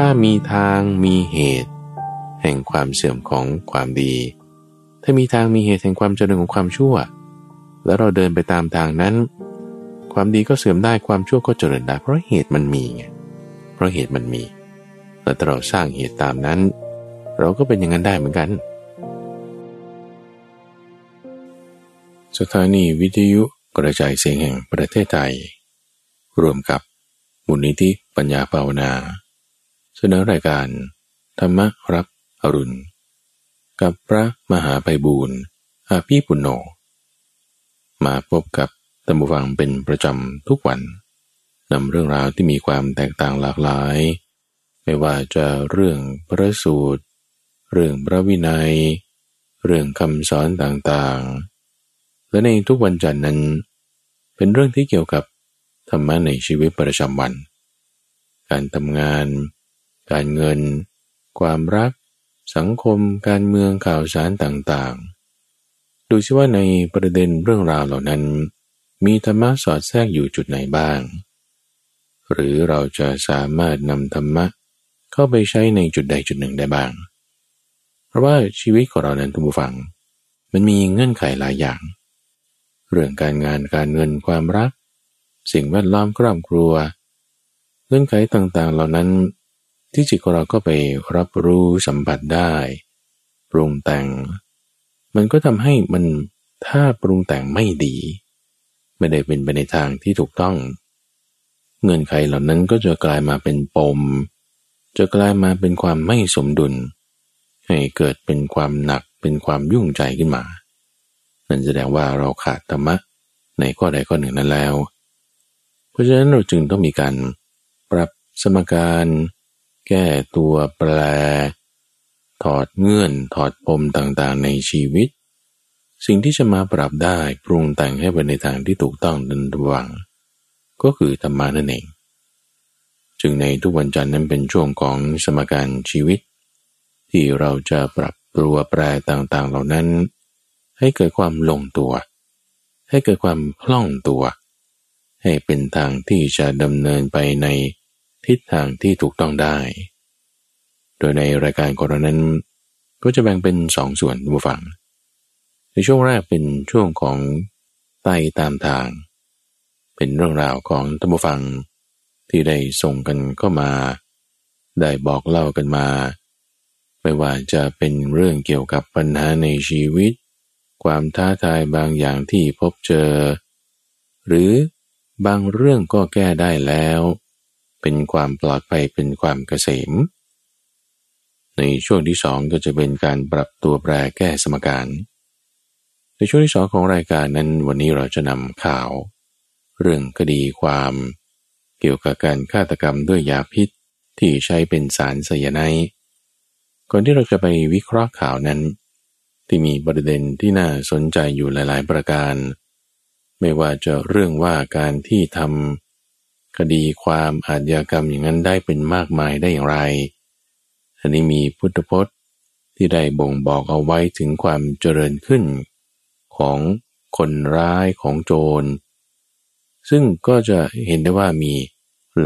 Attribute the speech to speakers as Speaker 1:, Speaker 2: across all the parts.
Speaker 1: ถ้ามีทางมีเหตุ แห่งความเสื่อมของความดี ถ้ามีทางมีเหตุแห่งความเจริญของความชั่ว แล้วเราเดินไปตามทางนั้น ความดีก็เสื่อมได้ความชั่วก็เจริญได้ เพราะเหตุมันมีไงเพราะเหตุมันมี แล้วเราสร้างเหตุตามนั้น เราก็เป็นอย่างนั้นได้เหมือนกัน สถานีวิทยุกระจายเสียงแห่งประเทศไทย รวมกับมูลนิธิปัญญาภาวนา เสนอรายการ ธรรมรับอรุณ กับพระมหาไพบูรณ์อาภีปุณโญมาพบกับตัมบูฟังเป็นประจำทุกวันนำเรื่องราวที่มีความแตกต่างหลากหลาย ไม่ว่าจะเรื่องพระสูตร เรื่องพระวินัย เรื่องคำสอนต่างๆ และในทุกวันจันทร์นั้น เป็นเรื่องที่เกี่ยวกับธรรมะในชีวิตประจำวัน การทำงาน การเงิน ความรัก สังคม การเมืองข่าวสารต่างๆ ดูซิว่าในประเด็นเรื่องราวเหล่านั้น มีธรรมะสอดแทรกอยู่จุดไหนบ้าง หรือเราจะสามารถนำธรรมะเข้าไปใช้ในจุดใดจุดหนึ่งได้บ้าง เพราะว่าชีวิตของเรานั้นทุกผู้ฟัง มันมีเงื่อนไขหลายอย่าง เรื่องการงานการเงินความรัก สิ่งแวดล้อมครอบครัว เงื่อนไขต่างๆเหล่านั้น ที่จิตของเราก็ไปรับรู้สัมผัสได้ ปรุงแต่ง มันก็ทำให้มันถ้าปรุงแต่งไม่ดี ไม่ได้เป็นไปในทางที่ถูกต้อง เงื่อนไขเหล่านั้นก็จะกลายมาเป็นปม จะกลายมาเป็นความไม่สมดุล ให้เกิดเป็นความหนักเป็นความยุ่งใจขึ้นมา นั่นแสดงว่าเราขาดธรรมะในข้อใดข้อหนึ่งนั้นแล้ว เพราะฉะนั้นเราจึงต้องมีการปรับสมการ แก้ตัวแปร ถอดเงื่อนถอดปมต่างๆในชีวิต สิ่งที่จะมาปรับได้ปรุงแต่งให้ไปในทางที่ถูกต้องนั้นระวัง ก็คือธรรมะนั่นเองจึงในทุกวันจันทร์นั้นเป็นช่วงของสมการชีวิต ที่เราจะปรับตัวแปรต่างๆ เหล่านั้น ให้เกิดความลงตัว ให้เกิดความคล่องตัว ให้เป็นทางที่จะดำเนินไปใน ทิศทางที่ถูกต้องได้ โดยในรายการของเรานั้น ก็จะแบ่งเป็นสองส่วนผู้ฟัง ในช่วงแรกเป็นช่วงของไต่ตามทาง เป็นเรื่องราวของตัมบูฟังที่ได้ส่งกันเข้ามา ได้บอกเล่ากันมา ไม่ว่าจะเป็นเรื่องเกี่ยวกับปัญหาในชีวิต ความท้าทายบางอย่างที่พบเจอ หรือบางเรื่องก็แก้ได้แล้ว เป็นความปลอดภัยเป็นความเกษม ในช่วงที่สองก็จะเป็นการปรับตัวแปรแก้สมการ ในช่วงที่สองของรายการนั้นวันนี้เราจะนำข่าว เรื่องคดีความ เกี่ยวกับการฆาตกรรมด้วยยาพิษที่ใช้เป็นสารไซยาไนก่อนที่เราจะไปวิเคราะห์ข่าวนั้น ที่มีประเด็นที่น่าสนใจอยู่หลาย ๆ ประการ ไม่ว่าจะเรื่องว่าการที่ทำ คดีความอาชญากรรมอย่างนั้นได้เป็นมากมายได้อย่างไร อันนี้มีพุทธพจน์ที่ได้บ่งบอกเอาไว้ถึงความเจริญขึ้น ของคนร้ายของโจร ซึ่งก็จะเห็นได้ว่ามี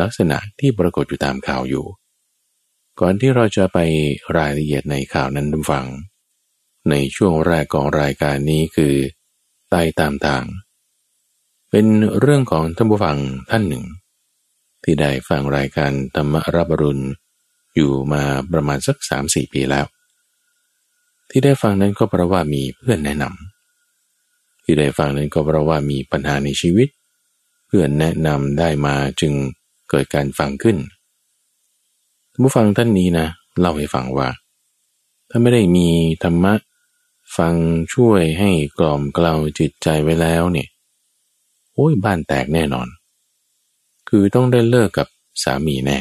Speaker 1: ลักษณะที่ปรากฏอยู่ตามข่าวอยู่ ก่อนที่เราจะไปรายละเอียดในข่าวนั้นดูฟัง ในช่วงแรกของรายการนี้คือใต้ตามทาง เป็นเรื่องของท่านผู้ฟังท่านหนึ่ง ที่ได้ฟังรายการธรรมรับรุณ อยู่มาประมาณสักสามสี่ปีแล้ว ที่ได้ฟังนั้นก็เพราะว่ามีเพื่อนแนะนำที่ได้ฟังนั้นก็เพราะว่ามีปัญหาในชีวิต เพื่อนแนะนำได้มาจึงเกิดการฟังขึ้นท่านผู้ฟังท่านนี้นะเล่าให้ฟังว่า ถ้าไม่ได้มีธรรมะฟังช่วยให้กล่อมเกลาจิตใจไว้แล้วเนี่ยโอ้ยบ้านแตกแน่นอน คือต้องได้เลิกกับสามีแน่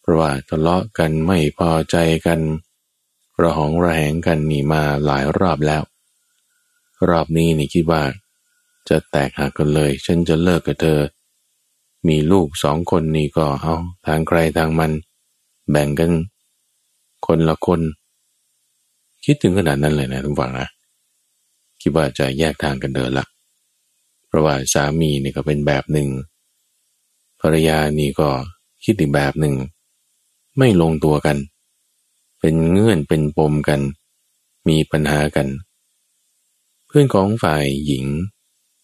Speaker 1: เพราะว่าทะเลาะกันไม่พอใจกันระหองระแหงกันนี่มาหลายรอบแล้ว รอบนี้นี่คิดว่า จะแตกหักกันเลย ฉันจะเลิกกับเธอ มีลูกสองคนนี่ก็เอาทางใครทางมัน แบ่งกัน คนละคน คิดถึงขนาดนั้นเลยนะทุกฝั่งนะคิดว่าจะแยกทางกันเดินละเพราะว่าสามีนี่ก็เป็นแบบหนึ่ง ภรรยานี่ก็คิดอีกแบบหนึ่ง ไม่ลงตัวกัน เป็นเงื่อนเป็นปมกัน มีปัญหากัน เพื่อนของฝ่ายหญิง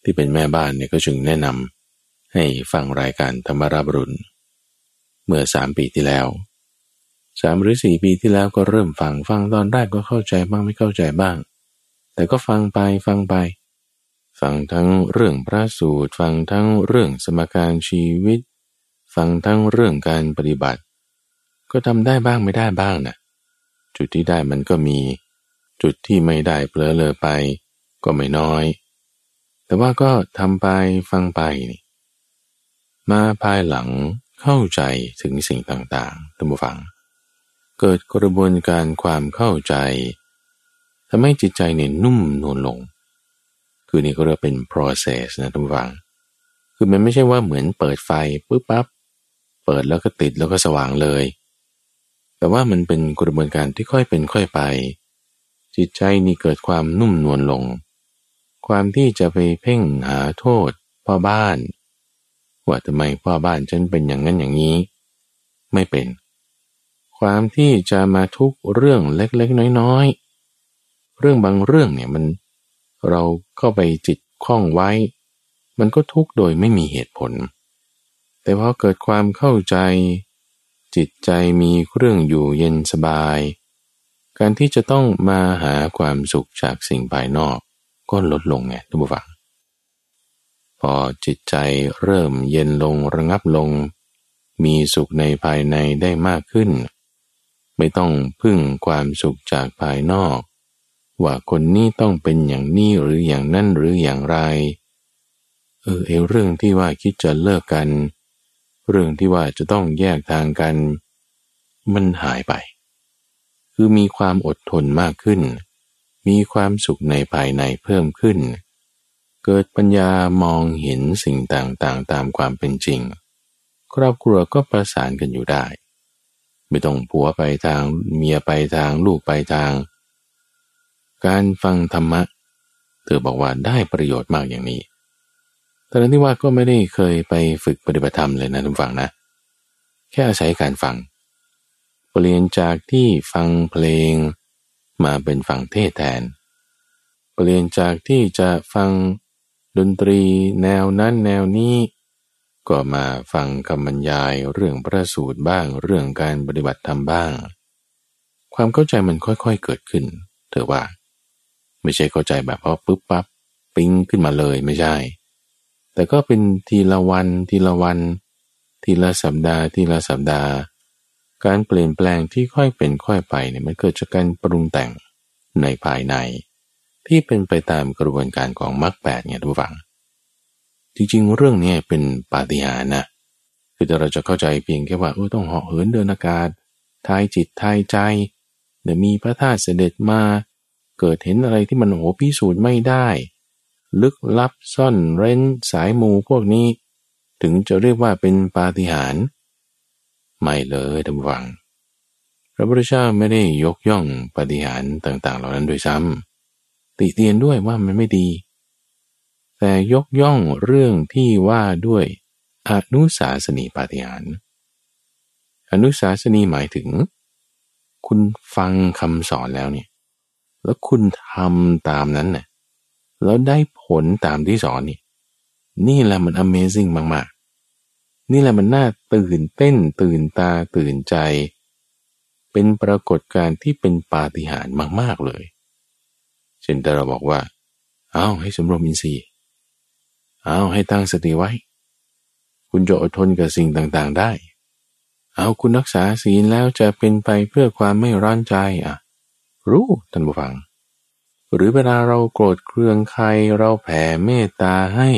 Speaker 1: ที่เป็นแม่บ้านเนี่ยก็จึงแนะนำให้ฟังรายการธรรมราบรุนเมื่อสามปีที่แล้วสามหรือสี่ปีที่แล้วก็เริ่มฟังฟังตอนแรกก็เข้าใจบ้างไม่เข้าใจบ้าง แต่ก็ฟังไปฟังไป ฟังทั้งเรื่องพระสูตร ฟังทั้งเรื่องสมการชีวิต ฟังทั้งเรื่องการปฏิบัติ ก็ทำได้บ้างไม่ได้บ้างนะจุดที่ได้มันก็มี จุดที่ไม่ได้เปลอเลอไป ก็ไม่น้อย แต่ว่าก็ทำไปฟังไปนี่มาภายหลังเข้าใจถึงสิ่งต่างๆท่านผู้ฟัง เกิดกระบวนการความเข้าใจทำให้จิตใจเนี่ยนุ่มนวลลง คือนี่ก็เรียกเป็น process นะทุกฝัง คือมันไม่ใช่ว่าเหมือนเปิดไฟปุ๊บปั๊บ เปิดแล้วก็ติดแล้วก็สว่างเลย แต่ว่ามันเป็นกระบวนการที่ค่อยเป็นค่อยไป จิตใจนี่เกิดความนุ่มนวลลง ความที่จะไปเพ่งหาโทษพ่อบ้าน ว่าทำไมพ่อบ้านฉันเป็นอย่างนั้นอย่างนี้ ไม่เป็น ความที่จะมาทุกเรื่องเล็กๆน้อยๆ เรื่องบางเรื่องเนี่ยมัน เราเข้าไปจิตคล้องไว้ มันก็ทุกข์โดยไม่มีเหตุผล แต่พอเกิดความเข้าใจ จิตใจมีเรื่องอยู่เย็นสบาย การที่จะต้องมาหาความสุขจากสิ่งภายนอก ก็ลดลงไงทุกฝัง พอจิตใจเริ่มเย็นลงระงับลง มีสุขในภายในได้มากขึ้น ไม่ต้องพึ่งความสุขจากภายนอก ว่าคนนี้ต้องเป็นอย่างนี้หรืออย่างนั้นหรืออย่างไร เออเอเรื่องที่ว่าคิดจะเลิกกัน เรื่องที่ว่าจะต้องแยกทางกัน มันหายไป คือมีความอดทนมากขึ้น มีความสุขในภายในเพิ่มขึ้น เกิดปัญญามองเห็นสิ่งต่างๆตามความเป็นจริง ครอบครัวก็ประสานกันอยู่ได้ ไม่ต้องผัวไปทางเมียไปทางลูกไปทาง การฟังธรรมะ เธอบอกว่าได้ประโยชน์มากอย่างนี้แต่นั้นที่ว่าก็ไม่ได้เคยไปฝึกปฏิบัติธรรมเลยนะทุกฝั่งนะ แค่อาศัยการฟัง เปลี่ยนจากที่ฟังเพลง มาเป็นฟังเทศแทน เปลี่ยนจากที่จะฟังดนตรีแนวนั้นแนวนี้ ก็มาฟังคำบรรยายเรื่องพระสูตรบ้างเรื่องการปฏิบัติธรรมบ้าง ความเข้าใจมันค่อยๆเกิดขึ้น เธอว่า ไม่ใช่เข้าใจแบบพอปุ๊บปั๊บปิ้งขึ้นมาเลยไม่ใช่ แต่ก็เป็นทีละวันทีละวัน ทีละสัปดาห์ทีละสัปดาห์ การเปลี่ยนแปลงที่ค่อยเป็นค่อยไปเนี่ยมันเกิดจากการปรุงแต่งในภายใน ที่เป็นไปตามกระบวนการของมรรคแปดเนี่ยทุกฝัง จริงๆ เรื่องนี้เป็นปาฏิหาริย์นะคือเราจะเข้าใจเพียงแค่ว่าเออต้องเหาะเหินเดินอากาศทายจิตทายใจเดี๋ยวมีพระธาตุเสด็จมา เกิดเห็นอะไรที่มันโหพิสูจน์ไม่ได้ ลึกลับซ่อนเร้นสายมูพวกนี้ ถึงจะเรียกว่าเป็นปาฏิหาริย์ไม่เลยทำวัง พระพุทธเจ้าไม่ได้ยกย่องปาฏิหาริย์ต่างๆ เหล่านั้นโดยซ้ำติเตียนด้วยว่ามันไม่ดี แต่ยกย่องเรื่องที่ว่าด้วยอนุสาสนีปาฏิหาริย์อนุสาสนีหมายถึง คุณฟังคำสอนแล้วเนี่ย แล้วคุณทำตามนั้นเนี่ยแล้วได้ผลตามที่สอนนี่ นี่แหละมัน Amazing มากๆ นี่แหละมันน่าตื่นเต้นตื่นตาตื่นใจ เป็นปรากฏการณ์ที่เป็นปาฏิหาริย์มาก ๆ เลยเช่นแต่เราบอกว่า เอาให้สมรวมอินทรีย์ เอาให้ตั้งสติไว้ คุณจะอดทนกับสิ่งต่างๆได้ เอาคุณรักษาศีลแล้วจะเป็นไปเพื่อความไม่ร้อนใจอะ รู้ท่านผู้ฟัง หรือเวลาเราโกรธเครืองใครเราแผ่เมตตาให้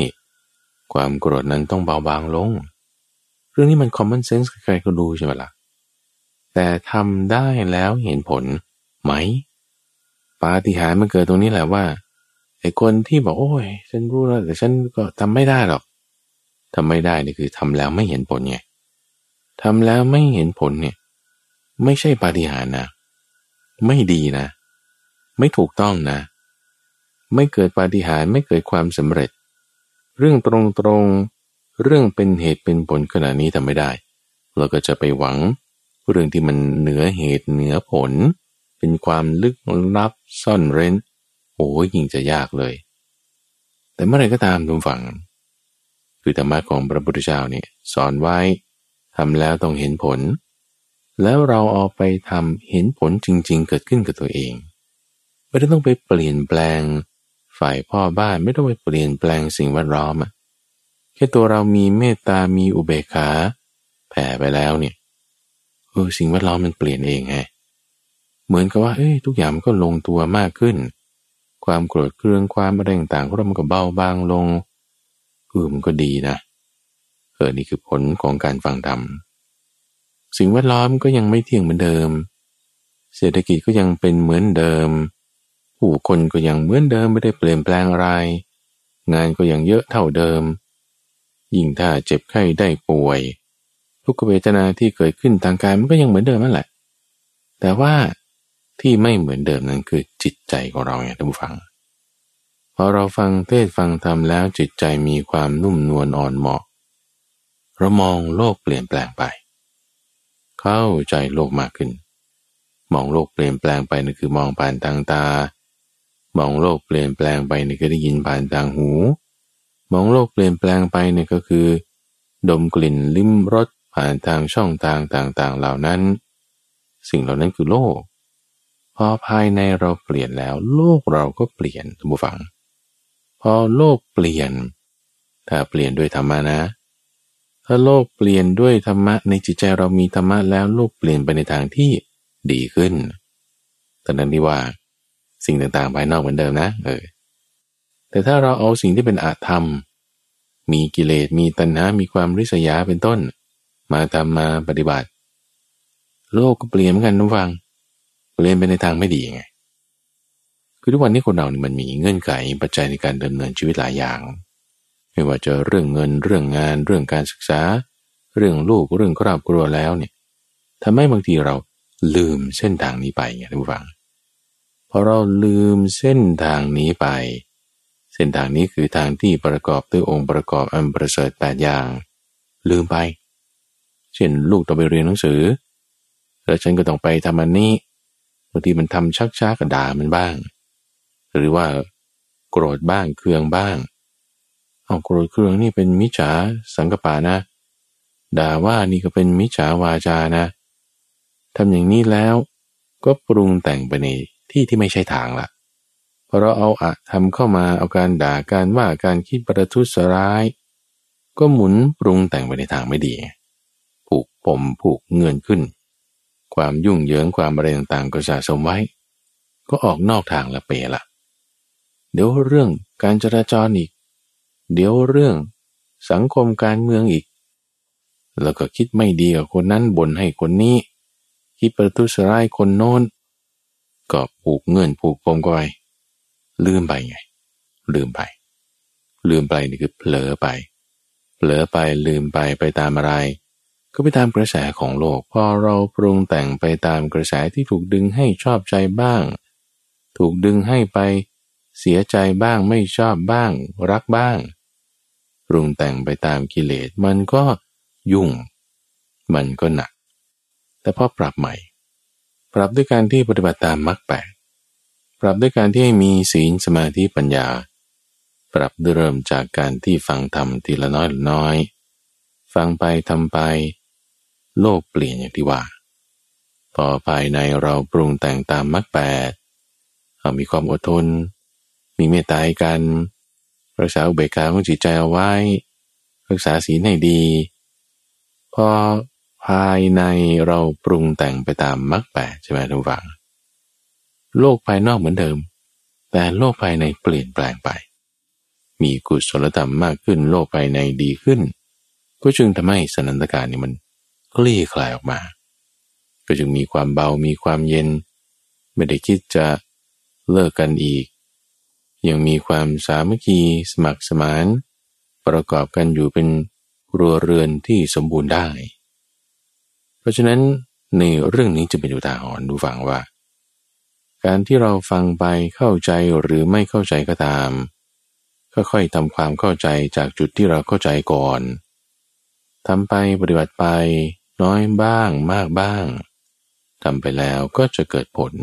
Speaker 1: ความโกรธนั้นต้องเบาบางลง เรื่องนี้มัน common sense ใครก็รู้ใช่ไหมละ่ะแต่ทำได้แล้วเห็นผลไหม ปาฏิหาริย์มันเกิดตรงนี้แหละว่าไอ้คนที่บอกโอ้ยฉันรู้แล้วแต่ฉันก็ทำไม่ได้หรอกทำไม่ได้นี่คือทำแล้วไม่เห็นผลไงทำแล้วไม่เห็นผลเนี่ย ไม่ใช่ปาฏิหาริย์นะ ไม่ดีนะ ไม่ถูกต้องนะ ไม่เกิดปาฏิหาริย์ไม่เกิดความสำเร็จ เรื่องตรงๆเรื่องเป็นเหตุเป็นผลขนาดนี้ทำไม่ได้ เราก็จะไปหวัง เรื่องที่มันเหนือเหตุเหนือผล เป็นความลึกลับซ่อนเร้น โอ้ยยิ่งจะยากเลย แต่เมื่อไรก็ตามทุกฝัง คือธรรมะของพระพุทธเจ้าเนี่ยสอนไว้ทำแล้วต้องเห็นผล แล้วเราเอาไปทำเห็นผลจริง ๆ เกิดขึ้นกับตัวเอง ไม่ได้ต้องไปเปลี่ยนแปลง ฝ่ายพ่อบ้านไม่ต้องไปเปลี่ยนแปลงสิ่งแวดล้อมอะแค่ตัวเรามีเมตตามีอุเบกขาแผ่ไปแล้วเนี่ยเออสิ่งแวดล้อมมันเปลี่ยนเองไงเหมือนกับว่าเอ้ยทุกอย่างมันก็ลงตัวมากขึ้น ความโกรธเคืองความอะไรต่างๆก็มันก็เบาบางลงเออมันก็ดีนะเออนี่คือผลของการฟังธรรม สิ่งแวดล้อมก็ยังไม่เที่ยงเหมือนเดิม เศรษฐกิจก็ยังเป็นเหมือนเดิม ผู้คนก็ยังเหมือนเดิมไม่ได้เปลี่ยนแปลงอะไร งานก็ยังเยอะเท่าเดิม ยิ่งถ้าเจ็บไข้ได้ป่วย ทุกเวทนาที่เกิดขึ้นทางกายมันก็ยังเหมือนเดิมนั่นแหละ แต่ว่าที่ไม่เหมือนเดิมนั้นคือจิตใจของเราไงท่านผู้ฟังพอเราฟังเทศฟังธรรมแล้วจิตใจมีความนุ่มนวลอ่อนเหมาะเรามองโลกเปลี่ยนแปลงไป เข้าใจโลกมากขึ้น มองโลกเปลี่ยนแปลงไปนั่นคือมองผ่านทางตา มองโลกเปลี่ยนแปลงไปนี่คือได้ยินผ่านทางหู มองโลกเปลี่ยนแปลงไปนี่ก็คือ ดมกลิ่นลิ้มรสผ่านทางช่องทางต่างๆ เหล่านั้น สิ่งเหล่านั้นคือโลก พอภายในเราเปลี่ยนแล้ว โลกเราก็เปลี่ยนท่านผู้ฟัง พอโลกเปลี่ยน ถ้าเปลี่ยนด้วยธรรมะนะ ถ้าโลกเปลี่ยนด้วยธรรมะในจิตใจเรามีธรรมะแล้วโลกเปลี่ยนไปในทางที่ดีขึ้นแตอนนั้นที่ว่าสิ่งต่างๆภายนอกเหมือนเดิมนะเออแต่ถ้าเราเอาสิ่งที่เป็นอาธรรม มีกิเลสมีตัณหา มีความริษยาเป็นต้น มาทำมาปฏิบัติ โลกก็เปลี่ยนเหมือนกันทุฟัง เปลี่ยนไปในทางไม่ดีไง คือทุกวันนี้คนเราเนี่ยมันมีเงื่อนไขปัจจัยในการดำเนินชีวิตหลายอย่าง ไม่ว่าจะเรื่องเงินเรื่องงาน เรื่องการศึกษา เรื่องลูกเรื่องครอบครัวแล้วเนี่ยทำให้บางทีเราลืมเส้นทางนี้ไปไงท่านผู้ฟังพอเราลืมเส้นทางนี้ไป เส้นทางนี้คือทางที่ประกอบด้วยองค์ประกอบอันประเสริฐแปดอย่าง ลืมไป เช่นลูกต้องไปเรียนหนังสือ แล้วฉันก็ต้องไปทำอันนี้บางทีมันทำชักช้ากระดามันบ้าง หรือว่าโกรธบ้างเคืองบ้าง เอาโกรธเคืองนี่เป็นมิจฉาสังกปานะ ด่าว่านี่ก็เป็นมิจฉาวาจานะทำอย่างนี้แล้วก็ปรุงแต่งไปในที่ที่ไม่ใช่ทางละพอเราเอาอะทำเข้ามาเอาการด่าการว่าการคิดประทุษร้าย ก็หมุนปรุงแต่งไปในทางไม่ดี ผูกผมผูกเงินขึ้น ความยุ่งเหยิงความอะไรต่างๆก็สะสมไว้ ก็ออกนอกทางละเปละเดี๋ยวเรื่องการจราจรอีก เดี๋ยวเรื่องสังคมการเมืองอีก แล้วก็คิดไม่ดีกับคนนั้นบ่นให้คนนี้ คิดประทุษร้ายคนโน้น ก็ผูกเงื่อนผูกปมก็ไปลืมไปไง ลืมไป ลืมไปนี่คือเผลอไป เผลอไปลืมไปไปตามอะไร ก็ไปตามกระแสของโลก พอเราปรุงแต่งไปตามกระแสที่ถูกดึงให้ชอบใจบ้าง ถูกดึงให้ไปเสียใจบ้างไม่ชอบบ้าง รักบ้าง ปรุงแต่งไปตามกิเลสมันก็ยุ่ง มันก็หนัก แต่พอปรับใหม่ ปรับด้วยการที่ปฏิบัติตามมรรคแปดปรับด้วยการที่ให้มีศีลสมาธิปัญญา ปรับด้วยเริ่มจากการที่ฟังธรรมทีละน้อยน้อย ฟังไปทำไป โลกเปลี่ยนอย่างที่ว่า พอภายในเราปรุงแต่งตามมรรคแปดเรามีความอดทน มีเมตตากัน รักษาอุเบกขาของจิตใจเอาไว้ รักษาศีลให้ดี พอภายในเราปรุงแต่งไปตามมรรคแปดใช่ไหมทุกฝัง โลกภายนอกเหมือนเดิม แต่โลกภายในเปลี่ยนแปลงไป มีกุศลธรรมมากขึ้น โลกภายในดีขึ้น ก็จึงทำให้สนันตการนี่มันคลี่คลายออกมา ก็จึงมีความเบามีความเย็น ไม่ได้คิดจะเลิกกันอีก ยังมีความสามัคคีสมัครสมาน ประกอบกันอยู่เป็นครัวเรือนที่สมบูรณ์ได้ เพราะฉะนั้นในเรื่องนี้จะเป็นอุทาหรณ์ดูฟังว่า การที่เราฟังไปเข้าใจหรือไม่เข้าใจก็ตาม ค่อยๆทำความเข้าใจจากจุดที่เราเข้าใจก่อนทำไปปฏิบัติไปน้อยบ้างมากบ้างทำไปแล้วก็จะเกิดผล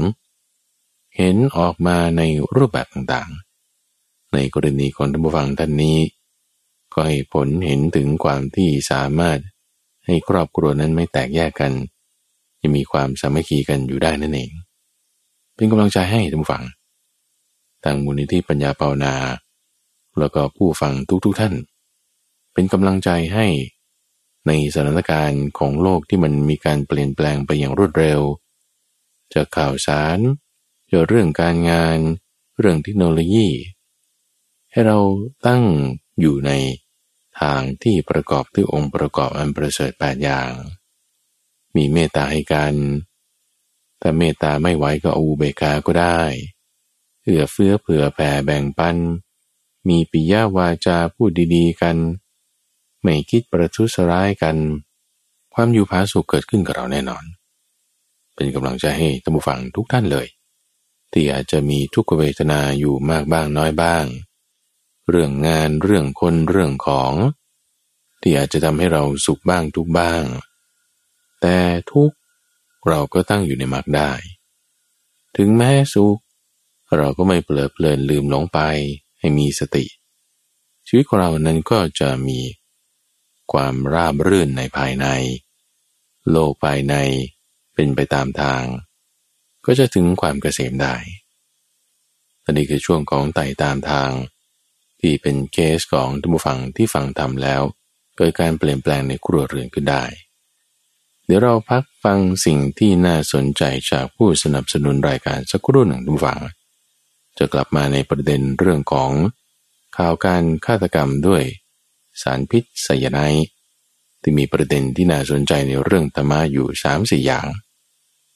Speaker 1: เห็นออกมาในรูปแบบต่างๆ ในกรณีของท่านผู้ฟังท่านนี้ ก็ให้ผลเห็นถึงความที่สามารถให้ครอบครัวนั้นไม่แตกแยกกันจะมีความสามัคคีกันอยู่ได้นั่นเอง เป็นกำลังใจให้ท่านผู้ฟังทางมูลนิธิปัญญาภาวนา แล้วก็ผู้ฟังทุกๆทท่าน เป็นกำลังใจให้ในสถานการณ์ของโลกที่มันมีการเปลี่ยนแปลงไปอย่างรวดเร็วจะข่าวสารจะเรื่องการงาน เรื่องเทคโนโลยี ให้เราตั้งอยู่ในทางที่ประกอบด้วยองค์ประกอบอันประเสริฐแปดอย่าง มีเมตตาให้กัน แต่เมตตาไม่ไหวก็อูเบกาก็ได้ เอื้อเฟื้อเผื่อแผ่แบ่งปัน มีปิยาวาจาพูดดีๆกัน ไม่คิดประทุษร้ายกัน ความอยู่ผาสุขเกิดขึ้นกับเราแน่นอน เป็นกำลังใจให้ท่านผู้ฟังทุกท่านเลย ที่อาจจะมีทุกขเวทนาอยู่มากบ้างน้อยบ้าง เรื่องงานเรื่องคนเรื่องของ ที่อาจจะทำให้เราสุขบ้างทุกบ้าง แต่ทุกเราก็ตั้งอยู่ในมรรคได้ ถึงแม้สุข เราก็ไม่เปลิดเพลินลืมหลงไปให้มีสติ ชีวิตของเรานั้นก็จะมีความราบรื่นในภายใน โลกภายในเป็นไปตามทาง ก็จะถึงความเกษมได้อันนี้คือช่วงของไต่ตามทาง ที่เป็นเคสของทุกฝังที่ฟังทำแล้ว เกิดการเปลี่ยนแปลงในครัวเรือนขึ้นได้ เดี๋ยวเราพักฟังสิ่งที่น่าสนใจจากผู้สนับสนุนรายการสักครู่หนึ่งทุกฝัง จะกลับมาในประเด็นเรื่องของข่าวการฆาตกรรมด้วย สารพิษไซยาไนที่มีประเด็นที่น่าสนใจในเรื่องธรรมะอยู่สามสี่อย่าง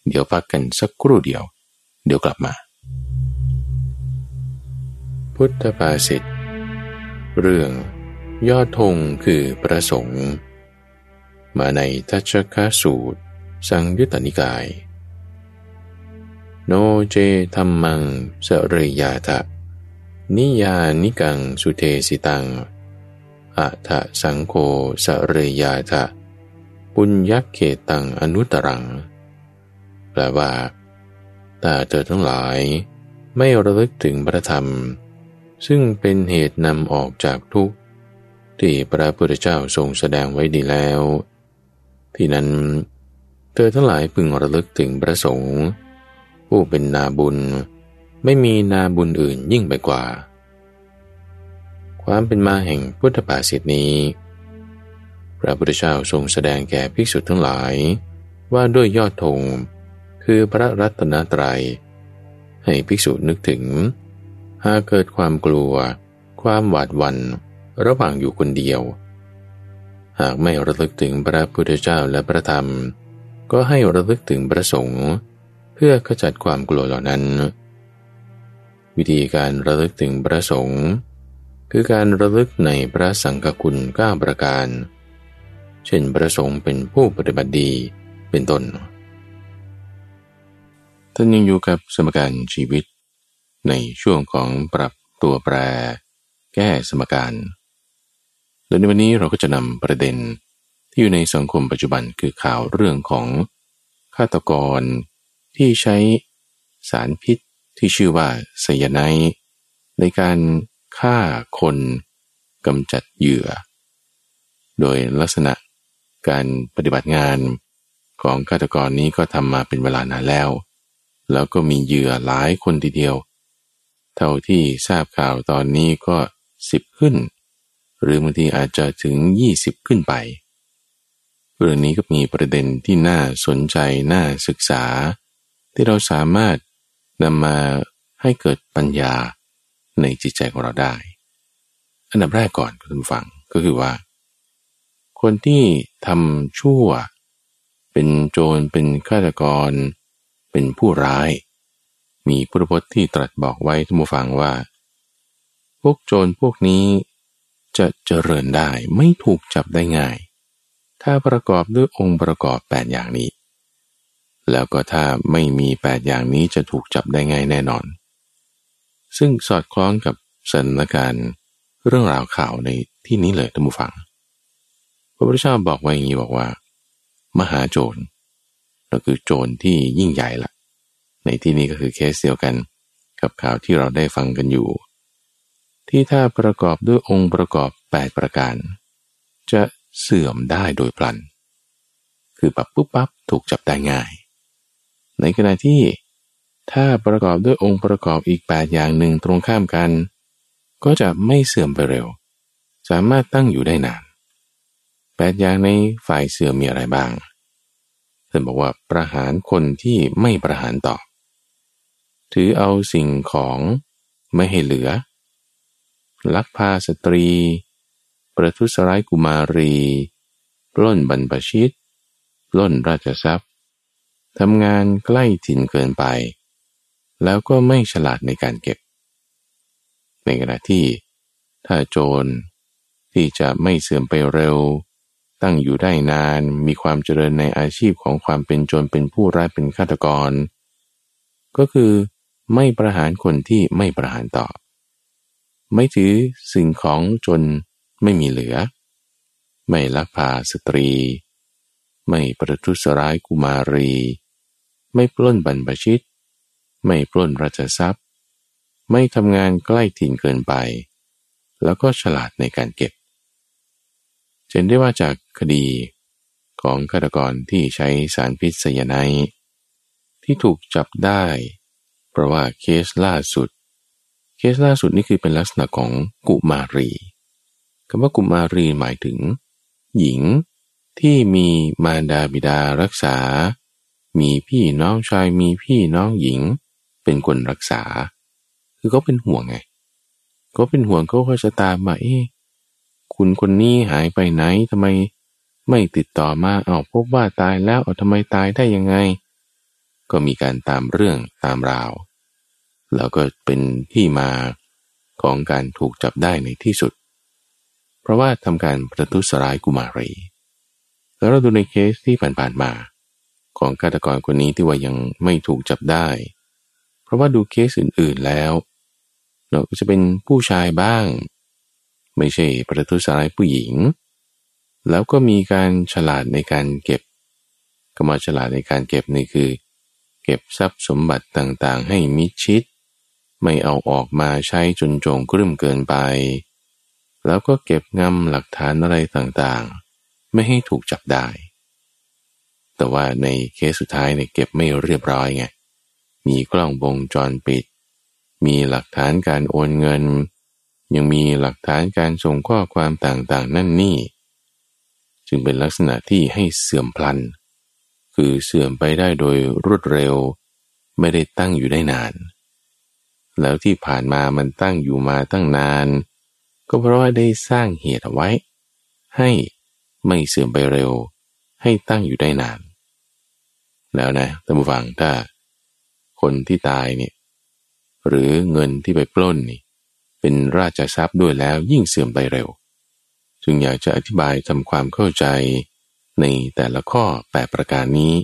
Speaker 1: เดี๋ยวพักกันสักครู่เดียว เดี๋ยวกลับมา พุทธภาษิต เรื่องยอดธงคือประสงค์ มาในทัชคสูตร สังยุตตนิกาย โนเจธรรมังสเรยาทะ นิยานิกังสุเทสิตังอัทะสังโฆสเรยาทะ ปุญญเกตังอนุตรัง แปลว่าแต่เธอทั้งหลายไม่ระลึกถึงพระธรรม ซึ่งเป็นเหตุนำออกจากทุกข์ ที่พระพุทธเจ้าทรงแสดงไว้ดีแล้ว ที่นั้นเธอทั้งหลายพึงระลึกถึงพระสงฆ์ผู้เป็นนาบุญไม่มีนาบุญอื่นยิ่งไปกว่า ความเป็นมาแห่งพุทธภาษิตนี้ พระพุทธเจ้าทรงแสดงแก่ภิกษุทั้งหลาย ว่าด้วยยอดธงคือพระรัตนตรยัย ให้ภิกษุนึกถึง หากเกิดความกลัว ความหวาดหวันระหว่างอยู่คนเดียว หากไม่ระลึกถึงพระพุทธเจ้าและพระธรรม ก็ให้ระลึกถึงพระสงฆ์เพื่อขจัดความกลัวเหล่านั้น วิธีการระลึกถึงพระสงฆ์คือการระลึกในพระสังฆคุณก้าประการ เช่นประสงค์เป็นผู้ปฏิบัติดีเป็นต้นท่านยังอยู่กับสมการชีวิต ในช่วงของปรับตัวแปร แก้สมการ โดยในวันนี้เราก็จะนำประเด็นที่อยู่ในสังคมปัจจุบันคือข่าวเรื่องของฆาตกรที่ใช้สารพิษที่ชื่อว่าไซยาไนในการฆ่าคนกำจัดเหยื่อ โดยลักษณะการปฏิบัติงานของฆาตกรนี้ก็ทำมาเป็นเวลานานแล้ว แล้วก็มีเหยื่อหลายคนทีเดียว เท่าที่ทราบข่าวตอนนี้ก็สิบขึ้น หรือบางทีอาจจะถึงยี่สิบขึ้นไป เรื่องนี้ก็มีประเด็นที่น่าสนใจน่าศึกษา ที่เราสามารถนำมาให้เกิดปัญญาในจิตใจของเราได้ อันดับแรกก่อนคุณฟังก็คือว่า คนที่ทำชั่ว เป็นโจรเป็นฆาตกร เป็นผู้ร้าย มีพุทธพจน์ที่ตรัสบอกไว้ทุกผู้ฟังว่า พวกโจรพวกนี้จะเจริญได้ไม่ถูกจับได้ง่าย ถ้าประกอบด้วยองค์ประกอบแปดอย่างนี้ แล้วก็ถ้าไม่มีแปดอย่างนี้จะถูกจับได้ง่ายแน่นอน ซึ่งสอดคล้องกับสถานการณ์เรื่องราวข่าวในที่นี้เลยท่านผู้ฟัง พระพุทธเจ้าบอกไว้อย่างนี้บอกว่า มหาโจรก็คือโจรที่ยิ่งใหญ่ละ ในที่นี้ก็คือเคสเดียวกัน กับข่าวที่เราได้ฟังกันอยู่ ที่ถ้าประกอบด้วยองค์ประกอบ 8 ประการ จะเสื่อมได้โดยพลัน คือปับปุ๊บปั๊บถูกจับได้ง่าย ในขณะที่ถ้าประกอบด้วยองค์ประกอบอีก 8 อย่างหนึ่งตรงข้ามกัน ก็จะไม่เสื่อมไปเร็ว สามารถตั้งอยู่ได้นานแปดอย่างในฝ่ายเสื่อมมีอะไรบ้างท่านบอกว่าประหารคนที่ไม่ประหารต่อ ถือเอาสิ่งของไม่ให้เหลือ ลักพาสตรี ประทุษร้ายกุมารี ปล้นบรรพชิต ปล้นราชทรัพย์ ทำงานใกล้ถิ่นเกินไป แล้วก็ไม่ฉลาดในการเก็บ ในขณะที่ถ้าโจรที่จะไม่เสื่อมไปเร็ว ตั้งอยู่ได้นาน มีความเจริญในอาชีพของความเป็นโจรเป็นผู้ร้ายเป็นฆาตกร ก็คือ ไม่ประหารคนที่ไม่ประหารต่อ ไม่ถือสิ่งของจนไม่มีเหลือ ไม่ลักพาสตรี ไม่ประทุษร้ายกุมารี ไม่ปล้นบรรพชิต ไม่ปล้นราชทรัพย์ ไม่ทำงานใกล้ถิ่นเกินไป แล้วก็ฉลาดในการเก็บเห็นได้ว่าจากคดีของฆาตกรที่ใช้สารพิษไซยาไนที่ถูกจับได้ เพราะว่าเคสล่าสุด เคสล่าสุดนี่คือเป็นลักษณะของกุมารีคำว่ากุมารีหมายถึง หญิงที่มีมารดาบิดารักษา มีพี่น้องชายมีพี่น้องหญิง เป็นคนรักษา คือเขาเป็นห่วงไงเขาเป็นห่วงเขาก็จะตามมาเอ๊ะคุณคนนี้หายไปไหนทำไมไม่ติดต่อมาเอาพบว่าตายแล้วเอาทำไมตายได้ยังไง ก็มีการตามเรื่องตามราว แล้วก็เป็นที่มาของการถูกจับได้ในที่สุด เพราะว่าทำการประทุษร้ายกุมารี แล้วเราดูในเคสที่ผ่านๆมา ของฆาตกรคนนี้ที่ว่ายังไม่ถูกจับได้ เพราะว่าดูเคสอื่นๆแล้วเราก็จะเป็นผู้ชายบ้าง ไม่ใช่ประทุษร้ายผู้หญิง แล้วก็มีการฉลาดในการเก็บก็มาฉลาดในการเก็บนี่คือ ก็บทรัพย์สมบัติต่างๆ ให้มิชิด ไม่เอาออกมาใช้จนโจงกรึ่มเกินไป แล้วก็เก็บงำหลักฐานอะไรต่างๆ ไม่ให้ถูกจับได้ แต่ว่าในเคสสุดท้ายเนี่ยเก็บไม่เรียบร้อยไง มีกล้องวงจรปิด มีหลักฐานการโอนเงิน ยังมีหลักฐานการส่งข้อความต่างๆ นั่นนี่ จึงเป็นลักษณะที่ให้เสื่อมพลัน คือเสื่อมไปได้โดยรวดเร็ว ไม่ได้ตั้งอยู่ได้นาน แล้วที่ผ่านมามันตั้งอยู่มาตั้งนาน ก็เพราะว่าได้สร้างเหตุไว้ ให้ไม่เสื่อมไปเร็ว ให้ตั้งอยู่ได้นาน แล้วนะท่านผู้ฟังถ้า คนที่ตายเนี่ยหรือเงินที่ไปปล้นนี่เป็นราชทรัพย์ด้วยแล้วยิ่งเสื่อมไปเร็ว จึงอยากจะอธิบายทำความเข้าใจ ในแต่ละข้อแปประการนี้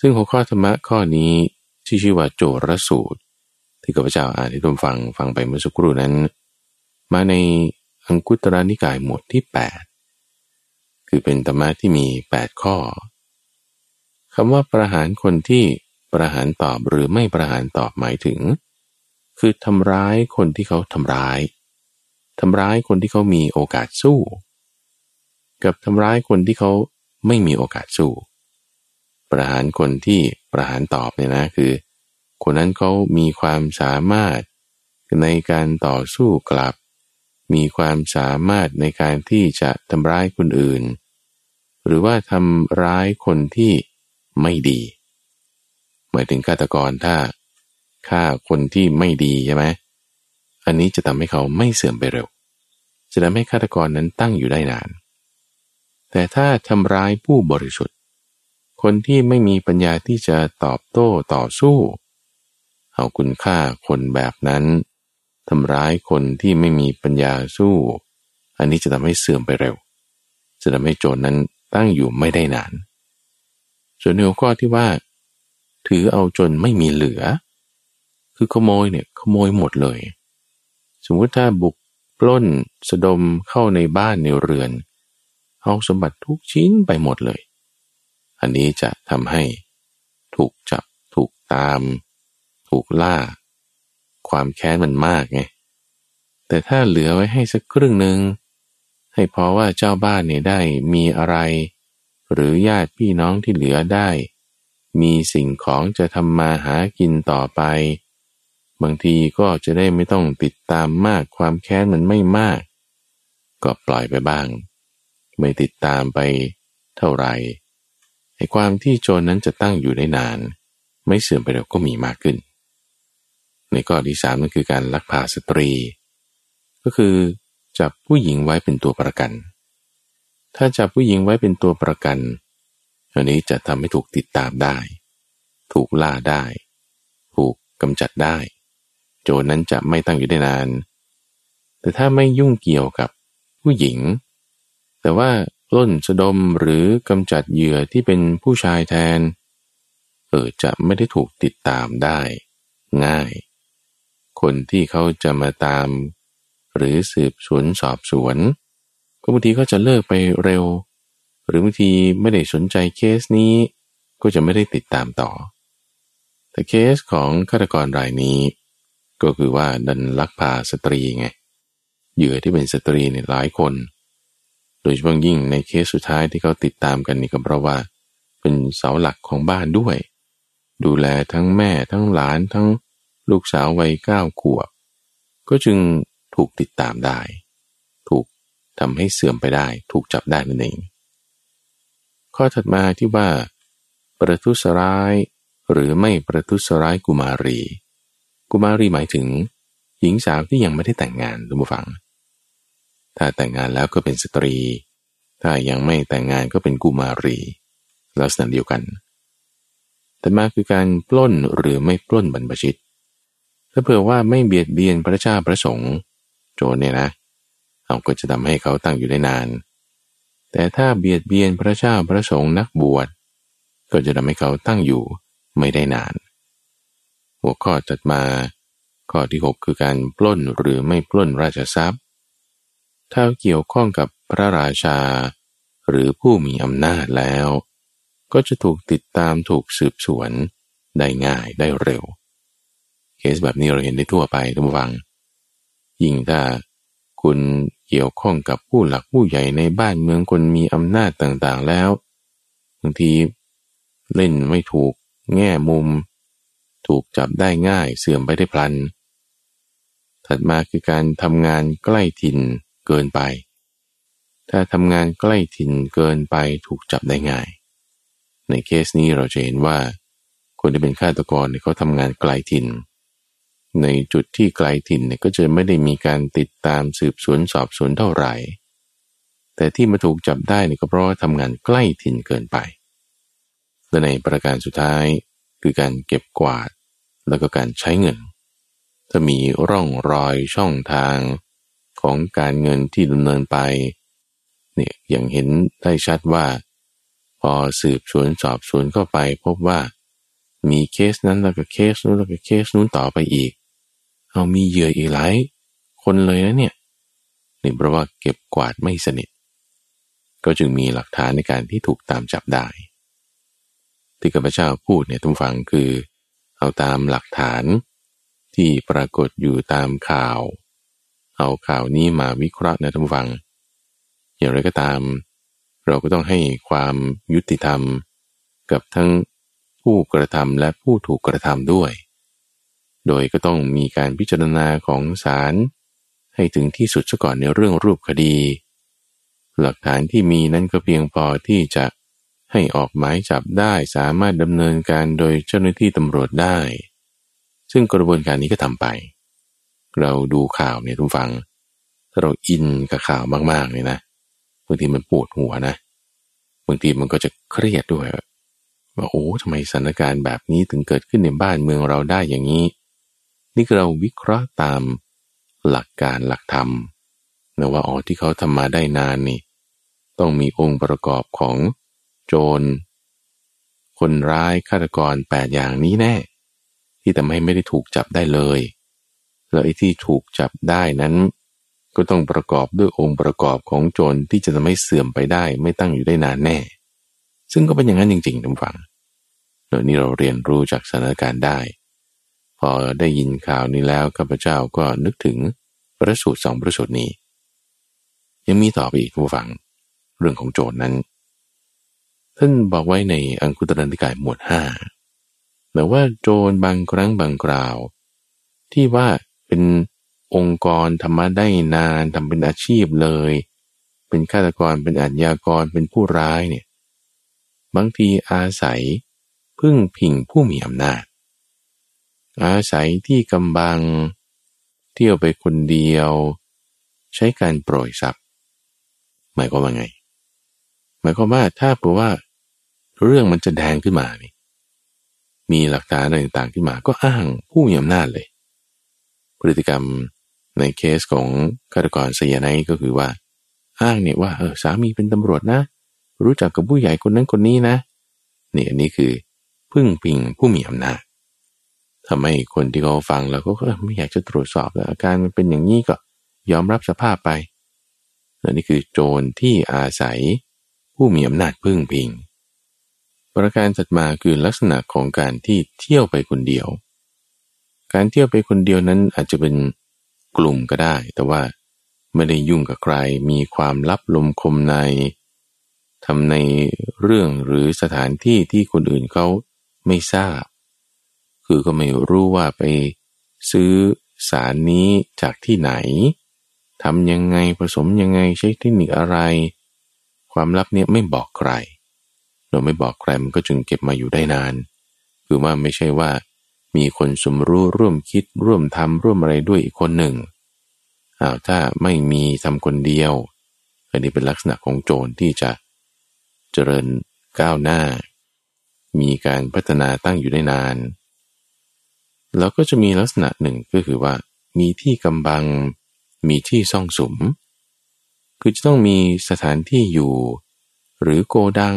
Speaker 1: ซึ่งหัวข้อธรรมะข้อนี้ที่ชื่อว่าโจรสูตร ที่ข้าพเจ้าอ่านที่ทุกฟังฟังไปเมื่อสักครู่นั้น มาในอังคุตระนิกายหมวดที่ 8 คือเป็นธรรมะที่มี 8 ข้อคำว่าประหารคนที่ประหารตอบหรือไม่ประหารตอบหมายถึง คือทำร้ายคนที่เขาทำร้ายทำร้ายคนที่เขามีโอกาสสู้ กับทำร้ายคนที่เขา ไม่มีโอกาสสู้ ประหารคนที่ประหารตอบเนี่ยนะคือ คนนั้นเขามีความสามารถในการต่อสู้กลับ มีความสามารถในการที่จะทำร้ายคนอื่น หรือว่าทำร้ายคนที่ไม่ดี หมายถึงฆาตกรถ้าฆ่าคนที่ไม่ดีใช่ไหมอันนี้จะทำให้เขาไม่เสื่อมไปเร็ว จะทำให้ฆาตกรนั้นตั้งอยู่ได้นาน แต่ถ้าทำร้ายผู้บริสุทธิ์ คนที่ไม่มีปัญญาที่จะตอบโต้ต่อสู้ เอาคุณค่าคนแบบนั้นทำร้ายคนที่ไม่มีปัญญาสู้ อันนี้จะทำให้เสื่อมไปเร็ว จะทำให้โจรนั้นตั้งอยู่ไม่ได้นาน ส่วนในหัวข้อที่ว่า ถือเอาจนไม่มีเหลือ คือขโมยเนี่ยขโมยหมดเลย สมมุติถ้าบุกปล้นสะดมเข้าในบ้านในเรือน เอาสมบัติทุกชิ้นไปหมดเลย อันนี้จะทำให้ถูกจับถูกตาม ถูกล่า ความแค้นมันมากไงแต่ถ้าเหลือไว้ให้สักครึ่งหนึ่งให้พอว่าเจ้าบ้านเนี่ยได้มีอะไร หรือญาติพี่น้องที่เหลือได้ มีสิ่งของจะทำมาหากินต่อไป บางทีก็จะได้ไม่ต้องติดตามมากความแค้นมันไม่มาก ก็ปล่อยไปบ้าง ไม่ติดตามไปเท่าไหร่ไอ้ความที่โจรนั้นจะตั้งอยู่ได้นาน ไม่เสื่อมไปเร็วก็มีมากขึ้น ในข้อที่สามนั่นคือการลักพาสตรี ก็คือจับผู้หญิงไว้เป็นตัวประกัน ถ้าจับผู้หญิงไว้เป็นตัวประกันอันนี้จะทำให้ถูกติดตามได้ ถูกล่าได้ ถูกกำจัดได้ โจรนั้นจะไม่ตั้งอยู่ได้นาน แต่ถ้าไม่ยุ่งเกี่ยวกับผู้หญิง แต่ว่าปล้นสะดมหรือกำจัดเหยื่อที่เป็นผู้ชายแทน เออจะไม่ได้ถูกติดตามได้ ง่าย คนที่เขาจะมาตาม หรือสืบสวนสอบสวน ก็บางทีก็จะเลิกไปเร็ว หรือบางทีไม่ได้สนใจเคสนี้ ก็จะไม่ได้ติดตามต่อ แต่เคสของฆาตกรรายนี้ ก็คือว่าดันลักพาสตรีไงเหยื่อที่เป็นสตรีเนี่ยหลายคน โดยเฉพาะยิ่งในเคสสุดท้ายที่เขาติดตามกันนี่ก็เพราะว่า เป็นเสาหลักของบ้านด้วย ดูแลทั้งแม่ทั้งหลานทั้งลูกสาววัยเก้าขวบ ก็จึงถูกติดตามได้ ถูกทำให้เสื่อมไปได้ ถูกจับได้นั่นเอง ข้อถัดมาที่ว่า ประทุษร้ายหรือไม่ประทุษร้ายกุมารี กุมารีหมายถึง หญิงสาวที่ยังไม่ได้แต่งงานทุกฝัง ถ้าแต่งงานแล้วก็เป็นสตรี ถ้ายังไม่แต่งงานก็เป็นกุมารี ลักษณะเดียวกัน แต่มาคือการปล้นหรือไม่ปล้นบรรพชิต ถ้าเผื่อว่าไม่เบียดเบียนพระเจ้าประสงค์โจรเนี่ยนะเราก็จะทำให้เขาตั้งอยู่ได้นาน แต่ถ้าเบียดเบียนพระเจ้าพระสงฆ์นักบวชก็จะทำให้เขาตั้งอยู่ไม่ได้นาน หัวข้อจัดมา ข้อที่ 6 คือการปล้นหรือไม่ปล้นราชทรัพย์ ถ้าเกี่ยวข้องกับพระราชา หรือผู้มีอำนาจแล้ว ก็จะถูกติดตามถูกสืบสวนได้ง่ายได้เร็ว เคสแบบนี้เราเห็นได้ทั่วไปทุกวัง ยิ่งถ้าคุณเกี่ยวข้องกับผู้หลักผู้ใหญ่ในบ้านเมืองคนมีอำนาจต่างๆแล้วบางทีเล่นไม่ถูกแง่มุม ถูกจับได้ง่ายเสื่อมไปได้พลัน ถัดมาคือการทำงานใกล้ถิ่น เกินไป ถ้าทำงานใกล้ถิ่นเกินไปถูกจับได้ง่าย ในเคสนี้เราจะเห็นว่า คนที่เป็นฆาตกรเนี่ยเขาทำงานไกลถิ่น ในจุดที่ไกลถิ่นเนี่ยก็จะไม่ได้มีการติดตามสืบสวนสอบสวนเท่าไหร่ แต่ที่มาถูกจับได้เนี่ยก็เพราะว่าทำงานใกล้ถิ่นเกินไป และในประการสุดท้ายคือการเก็บกวาดแล้วก็การใช้เงิน ถ้ามีร่องรอยช่องทาง ของการเงินที่ดำเนินไปเนี่ยอย่างเห็นได้ชัดว่า พอสืบสวนสอบสวนเข้าไป พบว่ามีเคสนั้นแล้วก็เคสนู้นแล้วก็เคสนู้นต่อไปอีก เอามีเหยื่ออีกหลายคนเลยนะเนี่ยนี่เพราะว่าเก็บกวาดไม่สนิท ก็จึงมีหลักฐานในการที่ถูกตามจับได้ ที่ข้าพเจ้าพูดเนี่ยทุกฝังคือ เอาตามหลักฐานที่ปรากฏอยู่ตามข่าว เอาข่าวนี้มาวิเคราะห์นะทุกฝัง อย่างไรก็ตาม เราก็ต้องให้ความยุติธรรม กับทั้งผู้กระทำและผู้ถูกกระทำด้วย โดยก็ต้องมีการพิจารณาของศาลให้ถึงที่สุดซะก่อนในเรื่องรูปคดี หลักฐานที่มีนั้นก็เพียงพอที่จะให้ออกหมายจับได้สามารถดำเนินการโดยเจ้าหน้าที่ตำรวจได้ ซึ่งกระบวนการนี้ก็ทำไป เราดูข่าวเนี่ยทุกฟัง ถ้าเราอินกับข่าวมากๆเลยนะบางทีมันปวดหัวนะบางทีมันก็จะเครียดด้วยว่าโอ้ทำไมสถานการณ์แบบนี้ถึงเกิดขึ้นในบ้านเมืองเราได้อย่างนี้ นี่เราวิเคราะห์ตามหลักการหลักธรรมนะว่าอ๋อที่เขาทำมาได้นานนี่ ต้องมีองค์ประกอบของโจร คนร้ายฆาตกรแปดอย่างนี้แน่ ที่ทำให้ไม่ได้ถูกจับได้เลย แล้วไอ้ที่ถูกจับได้นั้น ก็ต้องประกอบด้วยองค์ประกอบของโจรที่จะทำให้เสื่อมไปได้ ไม่ตั้งอยู่ได้นานแน่ ซึ่งก็เป็นอย่างนั้นจริงๆทุกฝังโดยนี้เราเรียนรู้จากสถานการณ์ได้ พอได้ยินข่าวนี้แล้วข้าพเจ้าก็นึกถึงพระสูตรสองพระสูตรนี้ ยังมีต่อไปอีกผู้ฟัง เรื่องของโจรนั้นท่านบอกไว้ในอังคุตรนิกายหมวดห้าแต่ว่าโจรบางครั้งบางคราว ที่ว่า เป็นองค์กรธรรมะได้นานทำเป็นอาชีพเลย เป็นฆาตกรเป็นอาชญากรเป็นผู้ร้ายเนี่ยบางทีอาศัยพึ่งพิงผู้มีอำนาจ อาศัยที่กำบัง เที่ยวไปคนเดียว ใช้การโปรยทรัพย์หมายความว่าไง หมายความว่าถ้าเผื่อว่า เรื่องมันจะแดงขึ้นมานี่มีหลักฐานอะไรต่างๆขึ้นมา ก็อ้างผู้มีอำนาจเลย พฤติกรรมในเคสของฆาตกรสยานก็คือว่าอ้างเนี่ยว่าเออสามีเป็นตำรวจนะ รู้จักกับผู้ใหญ่คนนั้นคนนี้นะนี่อันนี้คือพึ่งพิงผู้มีอำนาจทำให้คนที่เขาฟังแล้วก็ไม่อยากจะตรวจสอบแล้วอาการมันเป็นอย่างนี้ก็ยอมรับสภาพไปนี่คือโจรที่อาศัยผู้มีอำนาจพึ่งพิง ประการถัดมาคือลักษณะของการที่เที่ยวไปคนเดียว การเที่ยวไปคนเดียวนั้นอาจจะเป็นกลุ่มก็ได้ แต่ว่าไม่ได้ยุ่งกับใคร มีความลับลมคมในทำในเรื่องหรือสถานที่ที่คนอื่นเขาไม่ทราบ คือก็ไม่รู้ว่าไปซื้อสารนี้จากที่ไหนทำยังไงผสมยังไงใช้เทคนิคอะไร ความลับเนี่ยไม่บอกใครเราไม่บอกใครมันก็จึงเก็บมาอยู่ได้นาน คือว่าไม่ใช่ว่า มีคนสมรู้ร่วมคิดร่วมทำร่วมอะไรด้วยอีกคนหนึ่งอ้าวถ้าไม่มีทำคนเดียว อันนี้เป็นลักษณะของโจรที่จะเจริญก้าวหน้า มีการพัฒนาตั้งอยู่ได้นาน แล้วก็จะมีลักษณะหนึ่งก็คือว่า มีที่กำบัง มีที่ซ่องสุม คือจะต้องมีสถานที่อยู่ หรือโกดัง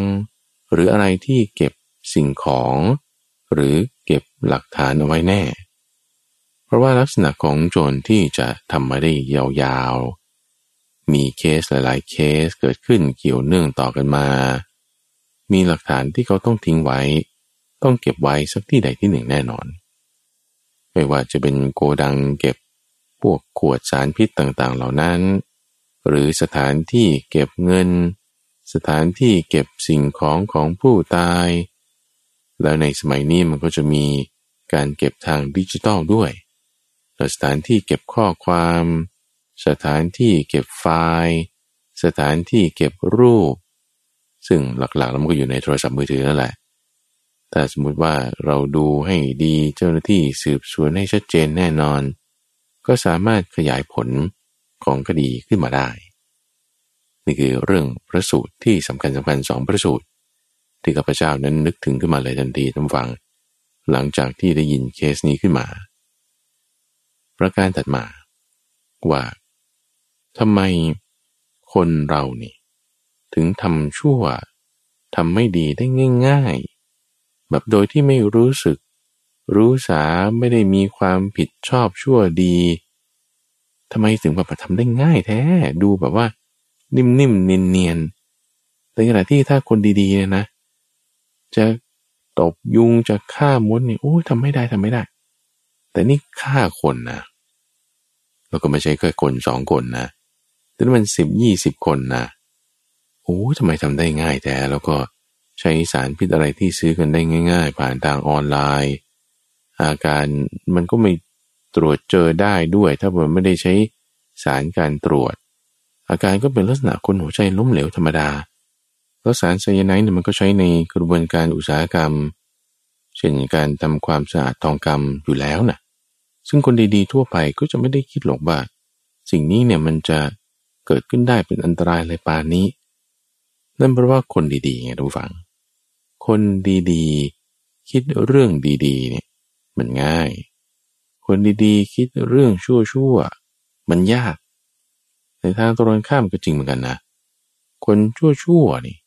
Speaker 1: หรืออะไรที่เก็บสิ่งของ หรือเก็บหลักฐานเอาไว้แน่ เพราะว่าลักษณะของโจรที่จะทำมาได้ยาวๆ มีเคสหลายๆ เคสเกิดขึ้นเกี่ยวเนื่องต่อกันมา มีหลักฐานที่เขาต้องทิ้งไว้ ต้องเก็บไว้สักที่ใดที่หนึ่งแน่นอน ไม่ว่าจะเป็นโกดังเก็บพวกขวดสารพิษต่างๆ เหล่านั้น หรือสถานที่เก็บเงิน สถานที่เก็บสิ่งของของผู้ตาย แล้วในสมัยนี้มันก็จะมีการเก็บทางดิจิตอลด้วย สถานที่เก็บข้อความ สถานที่เก็บไฟล์ สถานที่เก็บรูป ซึ่งหลักๆแล้วมันก็อยู่ในโทรศัพท์มือถือนั่นแหละ แต่สมมุติว่าเราดูให้ดีเจ้าหน้าที่สืบสวนให้ชัดเจนแน่นอน ก็สามารถขยายผลของคดีขึ้นมาได้ นี่คือเรื่องพระสูตรที่สำคัญสำคัญสองพระสูตร ที่ข้าพเจ้านั้นนึกถึงขึ้นมาเลยทันทีท่านฟัง หลังจากที่ได้ยินเคสนี้ขึ้นมา ประการถัดมา ว่าทำไมคนเรานี่ ถึงทำชั่วทำไม่ดีได้ง่าย ๆ แบบโดยที่ไม่รู้สึก รู้สาไม่ได้มีความผิดชอบชั่วดีทำไมถึงแบบทำได้ง่ายแท้ ดูแบบว่า นิ่มๆเนียนๆในขณะที่ถ้าคนดีๆเนี่ยนะ จะตบยุงจะฆ่ามดนี่โอ้ยทำไม่ได้ทำไม่ได้ แต่นี่ฆ่าคนนะแล้วก็ไม่ใช่แค่คนสองคนนะแต่มันสิบยี่สิบคนนะโอ้ทำไมทำได้ง่ายแท้แล้วก็ใช้สารพิษอะไรที่ซื้อกันได้ง่าย ๆ ผ่านทางออนไลน์ อาการมันก็ไม่ตรวจเจอได้ด้วย ถ้ามันไม่ได้ใช้สารการตรวจ อาการก็เป็นลักษณะคนหัวใจล้มเหลวธรรมดา แล้วสารไซยาไนด์เนี่ยมันก็ใช้ในกระบวนการอุตสาหกรรม เช่นการทำความสะอาดทองคำอยู่แล้วนะ่ะ ซึ่งคนดีๆทั่วไปก็จะไม่ได้คิดหรอกว่า สิ่งนี้เนี่ยมันจะเกิดขึ้นได้เป็นอันตรายเลยปานนี้ นั่นเพราะว่าคนดีๆไงทุกฝัง คนดีๆ คิดเรื่องดีๆ เนี่ยมันง่าย คนดีๆ คิดเรื่องชั่วๆ มันยาก ในทางตรงข้ามก็จริงเหมือนกันนะ คนชั่วๆ นี่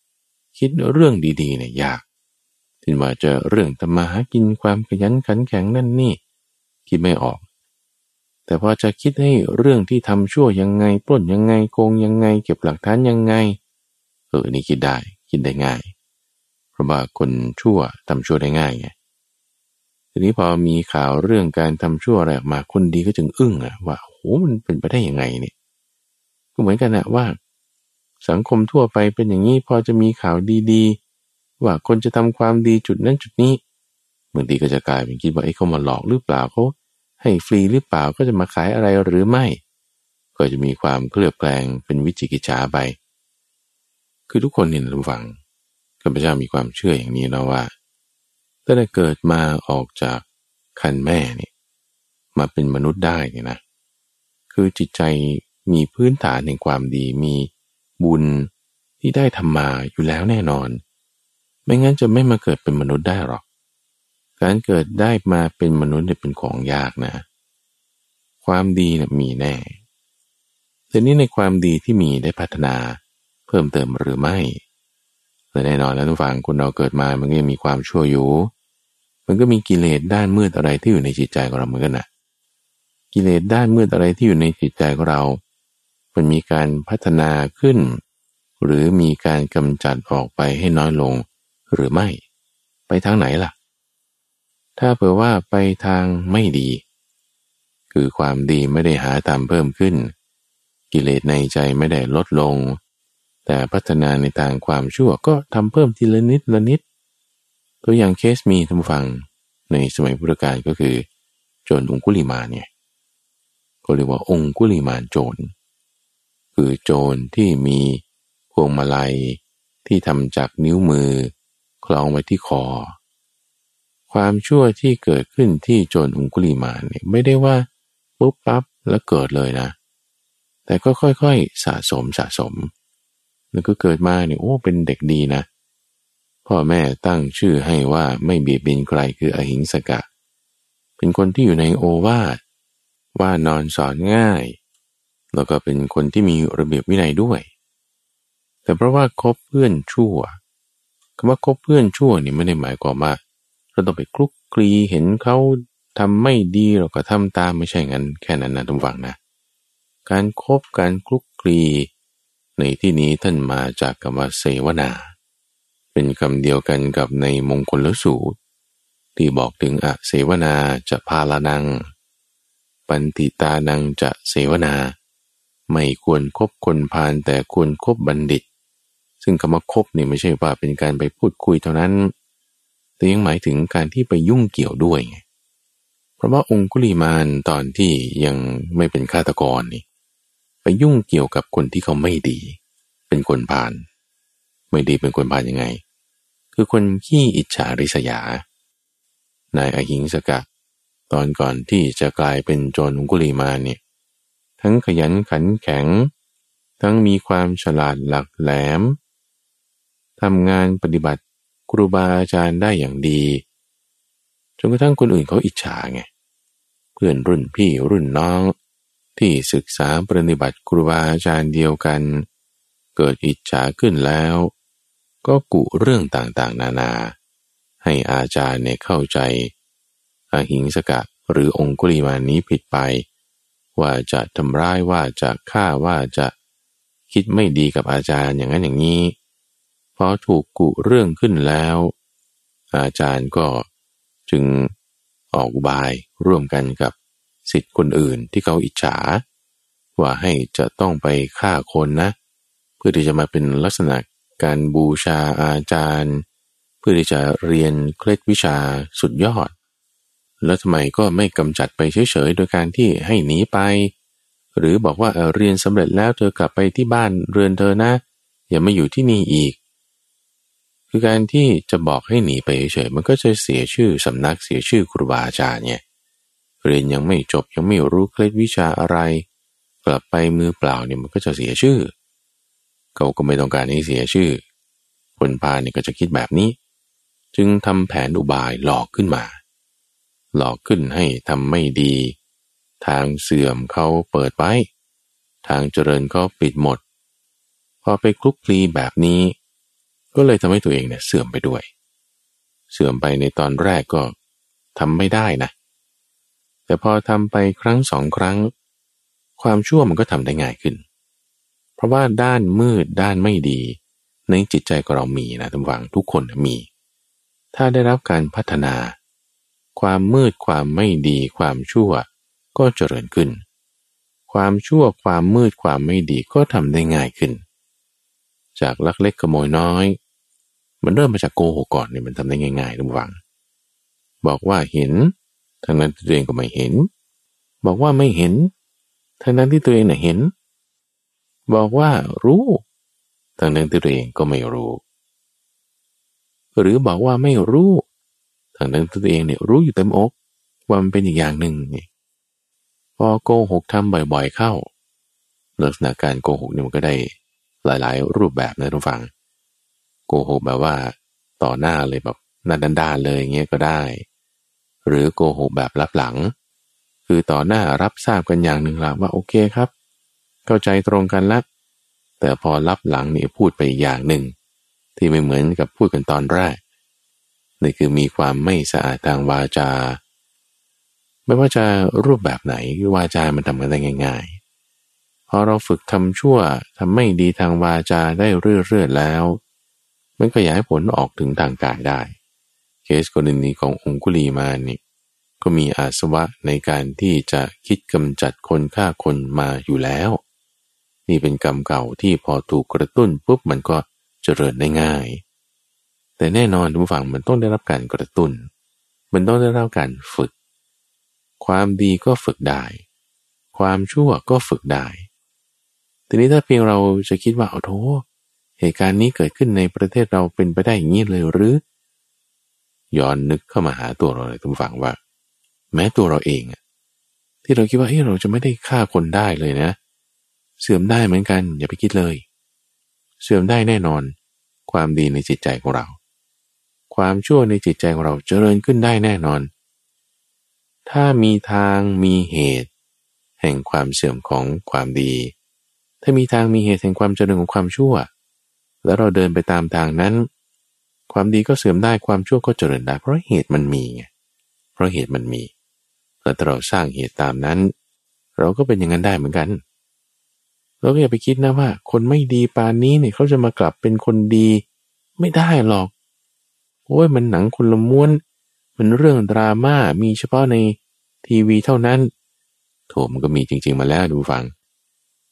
Speaker 1: คิดเรื่องดีๆเนี่ยยากถึงว่าจะเรื่องธรรมาหากินความขยันขันแข็งนั่นนี่ คิดไม่ออก แต่พอจะคิดให้เรื่องที่ทำชั่วยังไงปล้นยังไงโกงยังไง เก็บหลักฐานยังไงเออนี่คิดได้คิดได้ง่าย เพราะว่าคนชั่วทำชั่วได้ง่ายไงทีนี้พอมีข่าวเรื่องการทำชั่วอะไรออกมาคนดีก็จึงอึ้งอะว่าโอ้มันเป็นไปได้ยังไงเนี่ยก็เหมือนกันนะว่า สังคมทั่วไปเป็นอย่างนี้พอจะมีข่าวดีๆ ว่าคนจะทำความดีจุดนั้นจุดนี้บางทีก็จะกลายเป็นคิดว่าไอ้เขามาหลอกหรือเปล่าเขาให้ฟรีหรือเปล่าก็จะมาขายอะไรหรือไม่ ก็จะมีความเคลือบแคลงเป็นวิจิกิจฉาไป คือทุกคนเห็นรู้ฟังข้าพเจ้ามีความเชื่ออย่างนี้นะว่าตั้งแต่เกิดมาออกจากคันแม่เนี่ยมาเป็นมนุษย์ได้เนี่ยนะ คือจิตใจมีพื้นฐานแห่งความดีมี บุญที่ได้ทำมาอยู่แล้วแน่นอน ไม่งั้นจะไม่มาเกิดเป็นมนุษย์ได้หรอก การเกิดได้มาเป็นมนุษย์เนี่ยเป็นของยากนะ ความดีนะมีแน่แต่นี้ในความดีที่มีได้พัฒนาเพิ่มเติมหรือไม่แต่แน่นอนแล้วทุกฝั่งคนเราเกิดมามันก็ยังมีความชั่วอยู่ มันก็มีกิเลสด้านมืดอะไรที่อยู่ในจิตใจของเราเหมือนกันนะกิเลสด้านมืดอะไรที่อยู่ในจิตใจของเรา มันมีการพัฒนาขึ้น หรือมีการกำจัดออกไปให้น้อยลงหรือไม่ ไปทางไหนล่ะ ถ้าเผื่อว่าไปทางไม่ดี คือความดีไม่ได้หาตามเพิ่มขึ้น กิเลสในใจไม่ได้ลดลง แต่พัฒนาในทางความชั่วก็ทำเพิ่มทีละนิดละนิด ตัวอย่างเคสมีทำฟังในสมัยพุทธกาลก็คือ โจรองคุลิมาเนี่ยก็เรียกว่าองคุลิมานโจร คือโจรที่มีพวงมาลัยที่ทำจากนิ้วมือ คล้องไว้ที่คอ ความชั่วที่เกิดขึ้นที่โจรองคุลิมานเนี่ยไม่ได้ว่าปุ๊บปั๊บแล้วเกิดเลยนะ แต่ก็ค่อยๆสะสมสะสม แล้วก็เกิดมาเนี่ยโอ้เป็นเด็กดีนะ พ่อแม่ตั้งชื่อให้ว่าไม่เบียดเบียนใครคืออหิงสกะ เป็นคนที่อยู่ในโอวาทว่านอนสอนง่าย แล้วก็เป็นคนที่มีระเบียบวินัยด้วย แต่เพราะว่าคบเพื่อนชั่วคำว่าคบเพื่อนชั่วนี่ไม่ได้หมายความว่าเราต้องไปคลุกคลีเห็นเขาทำไม่ดีเราก็ทำตามไม่ใช่งั้นแค่นั้นนะทุกฝังนะ การครบการคลุกคลีในที่นี้ท่านมาจากคำว่าเสวนา เป็นคำเดียวกันกับในมงคลลสูตร ที่บอกถึงอะเสวนาจะพาลานัง ปันติตานังจะเสวนา ไม่ควรครบคนพาลแต่ควรครบบัณฑิต ซึ่งคำว่าคบนี่ไม่ใช่ว่าเป็นการไปพูดคุยเท่านั้น แต่ยังหมายถึงการที่ไปยุ่งเกี่ยวด้วยไงเพราะว่าองคุลีมานตอนที่ยังไม่เป็นฆาตกรนี่ไปยุ่งเกี่ยวกับคนที่เขาไม่ดี เป็นคนพาลไม่ดีเป็นคนพาลยังไง คือคนขี้อิจฉาริษยานายอหิงสกะ ตอนก่อนที่จะกลายเป็นโจรอุกุลีมานเนี่ย ทั้งขยันขันแข็ง ทั้งมีความฉลาดหลักแหลมทำงานปฏิบัติครูบาอาจารย์ได้อย่างดีจนกระทั่งคนอื่นเขาอิจฉาไงเพื่อนรุ่นพี่รุ่นน้อง ที่ศึกษาปฏิบัติครูบาอาจารย์เดียวกัน เกิดอิจฉาขึ้นแล้ว ก็กุเรื่องต่างๆ นานา ให้อาจารย์เนี่ยเข้าใจอาหิงสกะหรือองคุลิมานี้ผิดไป ว่าจะทำร้ายว่าจะฆ่าว่าจะคิดไม่ดีกับอาจารย์อย่างนั้นอย่างนี้พอถูกกุเรื่องขึ้นแล้ว อาจารย์ก็จึงออกบายร่วมกันกับสิทธิ์คนอื่นที่เขาอิจฉา ว่าให้จะต้องไปฆ่าคนนะ เพื่อที่จะมาเป็นลักษณะการบูชาอาจารย์ เพื่อที่จะเรียนเคล็ดวิชาสุดยอด แล้วทำไมก็ไม่กำจัดไปเฉยๆ โดยการที่ให้หนีไป หรือบอกว่าเเรียนสำเร็จแล้วเธอกลับไปที่บ้านเรือนเธอนะ อย่ามาอยู่ที่นี่อีก คือการที่จะบอกให้หนีไปเฉยๆมันก็จะเสียชื่อสำนักเสียชื่อครูบาอาจารย์เนี่ยเรียนยังไม่จบยังไม่รู้เคล็ดวิชาอะไร กลับไปมือเปล่าเนี่ยมันก็จะเสียชื่อ เขาก็ไม่ต้องการให้เสียชื่อคนพาเนี่ยก็จะคิดแบบนี้ จึงทำแผนอุบายหลอกขึ้นมา หลอกขึ้นให้ทำไม่ดี ทางเสื่อมเขาเปิดไว้ ทางเจริญเขาปิดหมด พอไปคลุกคลีแบบนี้ ก็เลยทำให้ตัวเองเนี่ยเสื่อมไปด้วย เสื่อมไปในตอนแรกก็ทำไม่ได้นะ แต่พอทำไปครั้งสองครั้ง ความชั่วมันก็ทำได้ง่ายขึ้น เพราะว่าด้านมืดด้านไม่ดี ในจิตใจของเรามีนะทุกฝังทุกคนมี ถ้าได้รับการพัฒนา ความมืดความไม่ดีความชั่วก็เจริญขึ้น ความชั่วความมืดความไม่ดีก็ทำได้ง่ายขึ้น จากลักเล็กขโมยน้อย มันเริ่มมาจากโกหกก่อนเนี่ยมันทำได้ง่ายๆทุกฝัง บอกว่าเห็นทั้งนั้นตัวเองก็ไม่เห็น บอกว่าไม่เห็นทั้งนั้นที่ตัวเองน่ะเห็น บอกว่ารู้ทั้งนั้นที่ตัวเองก็ไม่รู้ หรือบอกว่าไม่รู้ ทั้งนั้นตัวเองเนี่ยรู้อยู่เต็มอกว่ามันเป็นอีกอย่างหนึ่งนี่พอโกหกทำบ่อยๆเข้า ลักษณะการโกหกเนี่ยมันก็ได้หลายๆ รูปแบบนะทุกฝัง โกหกแบบว่าต่อหน้าเลยแบบหนันดานเลยเงี้ยก็ได้ หรือโกหกแบบลับหลัง คือต่อหน้ารับทราบกันอย่างหนึ่งละว่าโอเคครับ เข้าใจตรงกันแล้วแต่พอรับหลังนี่พูดไปอย่างหนึ่งที่ไม่เหมือนกับพูดกันตอนแรก นี่คือมีความไม่สะอาดทางวาจา ไม่ว่าจะรูปแบบไหนวาจามันทำกันได้ง่ายๆพอเราฝึกทำชั่วทำไม่ดีทางวาจาได้เรื่อยๆแล้ว มันก็อยากให้ผลออกถึงทางกายได้ เคสกรณีขององคุลีมานี่ก็มีอาสวะในการที่จะคิดกำจัดคนฆ่าคนมาอยู่แล้ว นี่เป็นกรรมเก่าที่พอถูกกระตุ้นปุ๊บมันก็เจริญได้ง่าย แต่แน่นอนทุกฝั่งมันต้องได้รับการกระตุ้น มันต้องได้รับการฝึก ความดีก็ฝึกได้ ความชั่วก็ฝึกได้ ทีนี้ถ้าเพียงเราจะคิดว่าโอ้โหเหตุการณ์นี้เกิดขึ้นในประเทศเราเป็นไปได้อย่างนี้เลยหรือ ย้อนนึกเข้ามาหาตัวเราเลยทุกฝั่งว่า แม้ตัวเราเองที่เราคิดว่าเฮ้ยเราจะไม่ได้ฆ่าคนได้เลยนะ เสื่อมได้เหมือนกัน อย่าไปคิดเลย เสื่อมได้แน่นอน ความดีในจิตใจของเรา ความชั่วในจิตใจของเราเจริญขึ้นได้แน่นอน ถ้ามีทางมีเหตุ แห่งความเสื่อมของความดี ถ้ามีทางมีเหตุแห่งความเจริญของความชั่ว แล้วเราเดินไปตามทางนั้น ความดีก็เสื่อมได้ความชั่วก็เจริญได้ เพราะเหตุมันมีไงเพราะเหตุมันมีแล้วเราสร้างเหตุตามนั้น เราก็เป็นอย่างนั้นได้เหมือนกันเราก็อย่าไปคิดนะว่า คนไม่ดีปานนี้เนี่ยเขาจะมากลับเป็นคนดี ไม่ได้หรอก โอ้ยมันหนังคนละม้วน มันเรื่องดราม่ามีเฉพาะในทีวีเท่านั้นโถมันก็มีจริง ๆ มาแล้วดูฟัง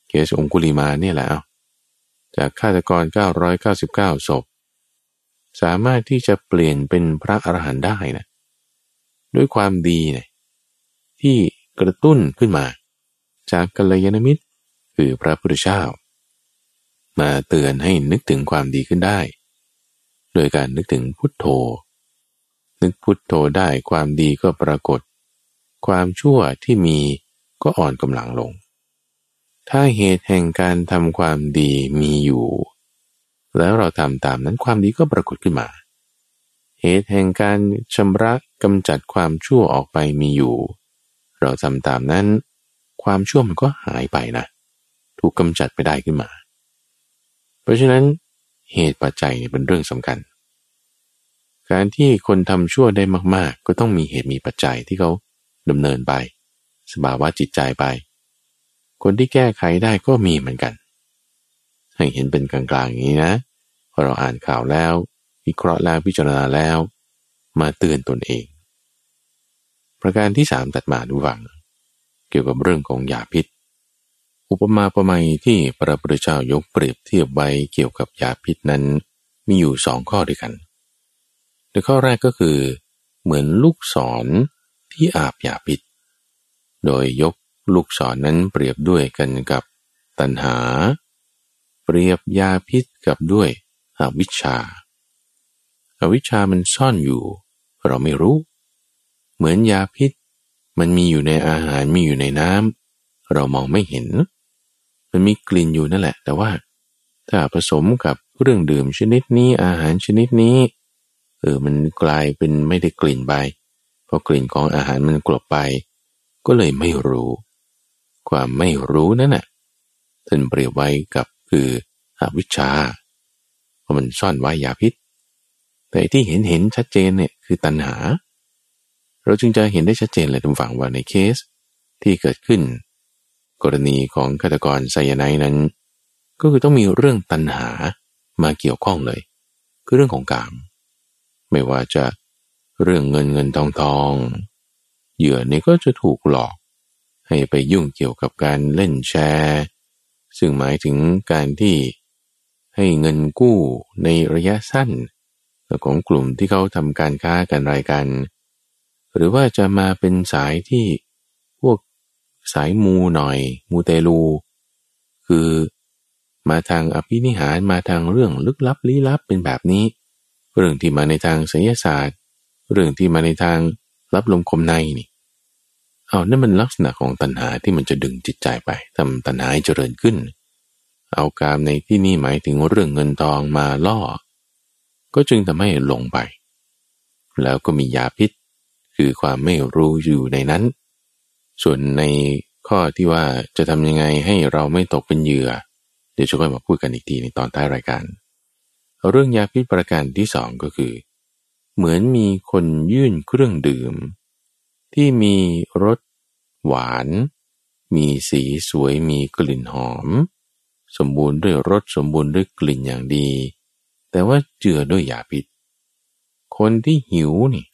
Speaker 1: เคสองคุลิมาเนี่ยแหละจากฆาตกร 999ศพสามารถที่จะเปลี่ยนเป็นพระอรหันต์ได้นะด้วยความดีเนี่ยที่กระตุ้นขึ้นมา จากกัลยาณมิตรคือพระพุทธเจ้ามาเตือนให้นึกถึงความดีขึ้นได้ โดยการนึกถึงพุทโธ นึกพุทโธได้ความดีก็ปรากฏ ความชั่วที่มีก็อ่อนกำลังลง ถ้าเหตุแห่งการทำความดีมีอยู่ แล้วเราทำตามนั้นความดีก็ปรากฏขึ้นมา เหตุแห่งการชำระกำจัดความชั่วออกไปมีอยู่ เราทำตามนั้น ความชั่วมันก็หายไปนะ ถูกกำจัดไปได้ขึ้นมา เพราะฉะนั้น เหตุปัจจัยเป็นเรื่องสำคัญ การที่คนทำชั่วได้มาก ๆ ก็ต้องมีเหตุมีปัจจัยที่เขาดำเนินไปสภาวะจิตใจไป คนที่แก้ไขได้ก็มีเหมือนกัน ให้เห็นเป็นกลางๆอย่างนี้นะพอเราอ่านข่าวแล้ว วิเคราะห์แล้วพิจารณาแล้ว มาเตือนตนเอง ประการที่สามตัดมาดูวัง เกี่ยวกับเรื่องของยาพิษ อุปมาประไมยที่พระพุทธเจ้ายกเปรียบเทียบไว้เกี่ยวกับยาพิษนั้น มีอยู่สองข้อด้วยกันโดยข้อแรกก็คือ เหมือนลูกศรที่อาบยาพิษ โดยยกลูกศรนนั้นเปรียบด้วยกันกับตัณหา เปรียบยาพิษกับด้วยอวิชชาอาวิชชามันซ่อนอยู่ เราไม่รู้ เหมือนยาพิษ มันมีอยู่ในอาหารมีอยู่ในน้ำเรามองไม่เห็น มันมีกลิ่นอยู่นั่นแหละ แต่ว่า ถ้าผสมกับเครื่องดื่มชนิดนี้อาหารชนิดนี้เออมันกลายเป็นไม่ได้กลิ่นไปเพราะกลิ่นของอาหารมันกลบไป ก็เลยไม่รู้ ความไม่รู้นั่นน่ะท่านเปรียบไว้กับคืออวิชชาเพราะมันซ่อนไว้ยาพิษ แต่ที่เห็นเห็นชัดเจนเนี่ยคือตัณหา เราจึงจะเห็นได้ชัดเจนเลยทุกฝั่งว่าในเคสที่เกิดขึ้น กรณีของฆาตกรไซยาไนนั้น ก็คือต้องมีเรื่องตัณหามาเกี่ยวข้องเลย คือเรื่องของกาม ไม่ว่าจะเรื่องเงินเงินทองทอง เหยื่อนี่ก็จะถูกหลอก ให้ไปยุ่งเกี่ยวกับการเล่นแชร์ ซึ่งหมายถึงการที่ให้เงินกู้ในระยะสั้นของกลุ่มที่เขาทำการค้ากันรายกัน หรือว่าจะมาเป็นสายที่ สายมูหน่อย มูเตลู คือมาทางอภินิหารมาทางเรื่องลึกลับลี้ลับเป็นแบบนี้ เรื่องที่มาในทางศิลศาสตร์ เรื่องที่มาในทางรับลมคมในนี่เอานั่นมันลักษณะของตัณหาที่มันจะดึงจิตใจไปทำตัณหาให้เจริญขึ้น เอากามในที่นี้หมายถึงเรื่องเงินทองมาล่อ ก็จึงทำให้หลงไป แล้วก็มียาพิษ คือความไม่รู้อยู่ในนั้น ส่วนในข้อที่ว่าจะทำยังไงให้เราไม่ตกเป็นเหยื่อ เดี๋ยวจะค่อยมาพูดกันอีกทีในตอนท้ายรายการ เรื่องยาพิษประการที่สองก็คือ เหมือนมีคนยื่นเครื่องดื่ม ที่มีรสหวาน มีสีสวยมีกลิ่นหอม สมบูรณ์ด้วยรสสมบูรณ์ด้วยกลิ่นอย่างดี แต่ว่าเจือด้วยยาพิษ คนที่หิวนี่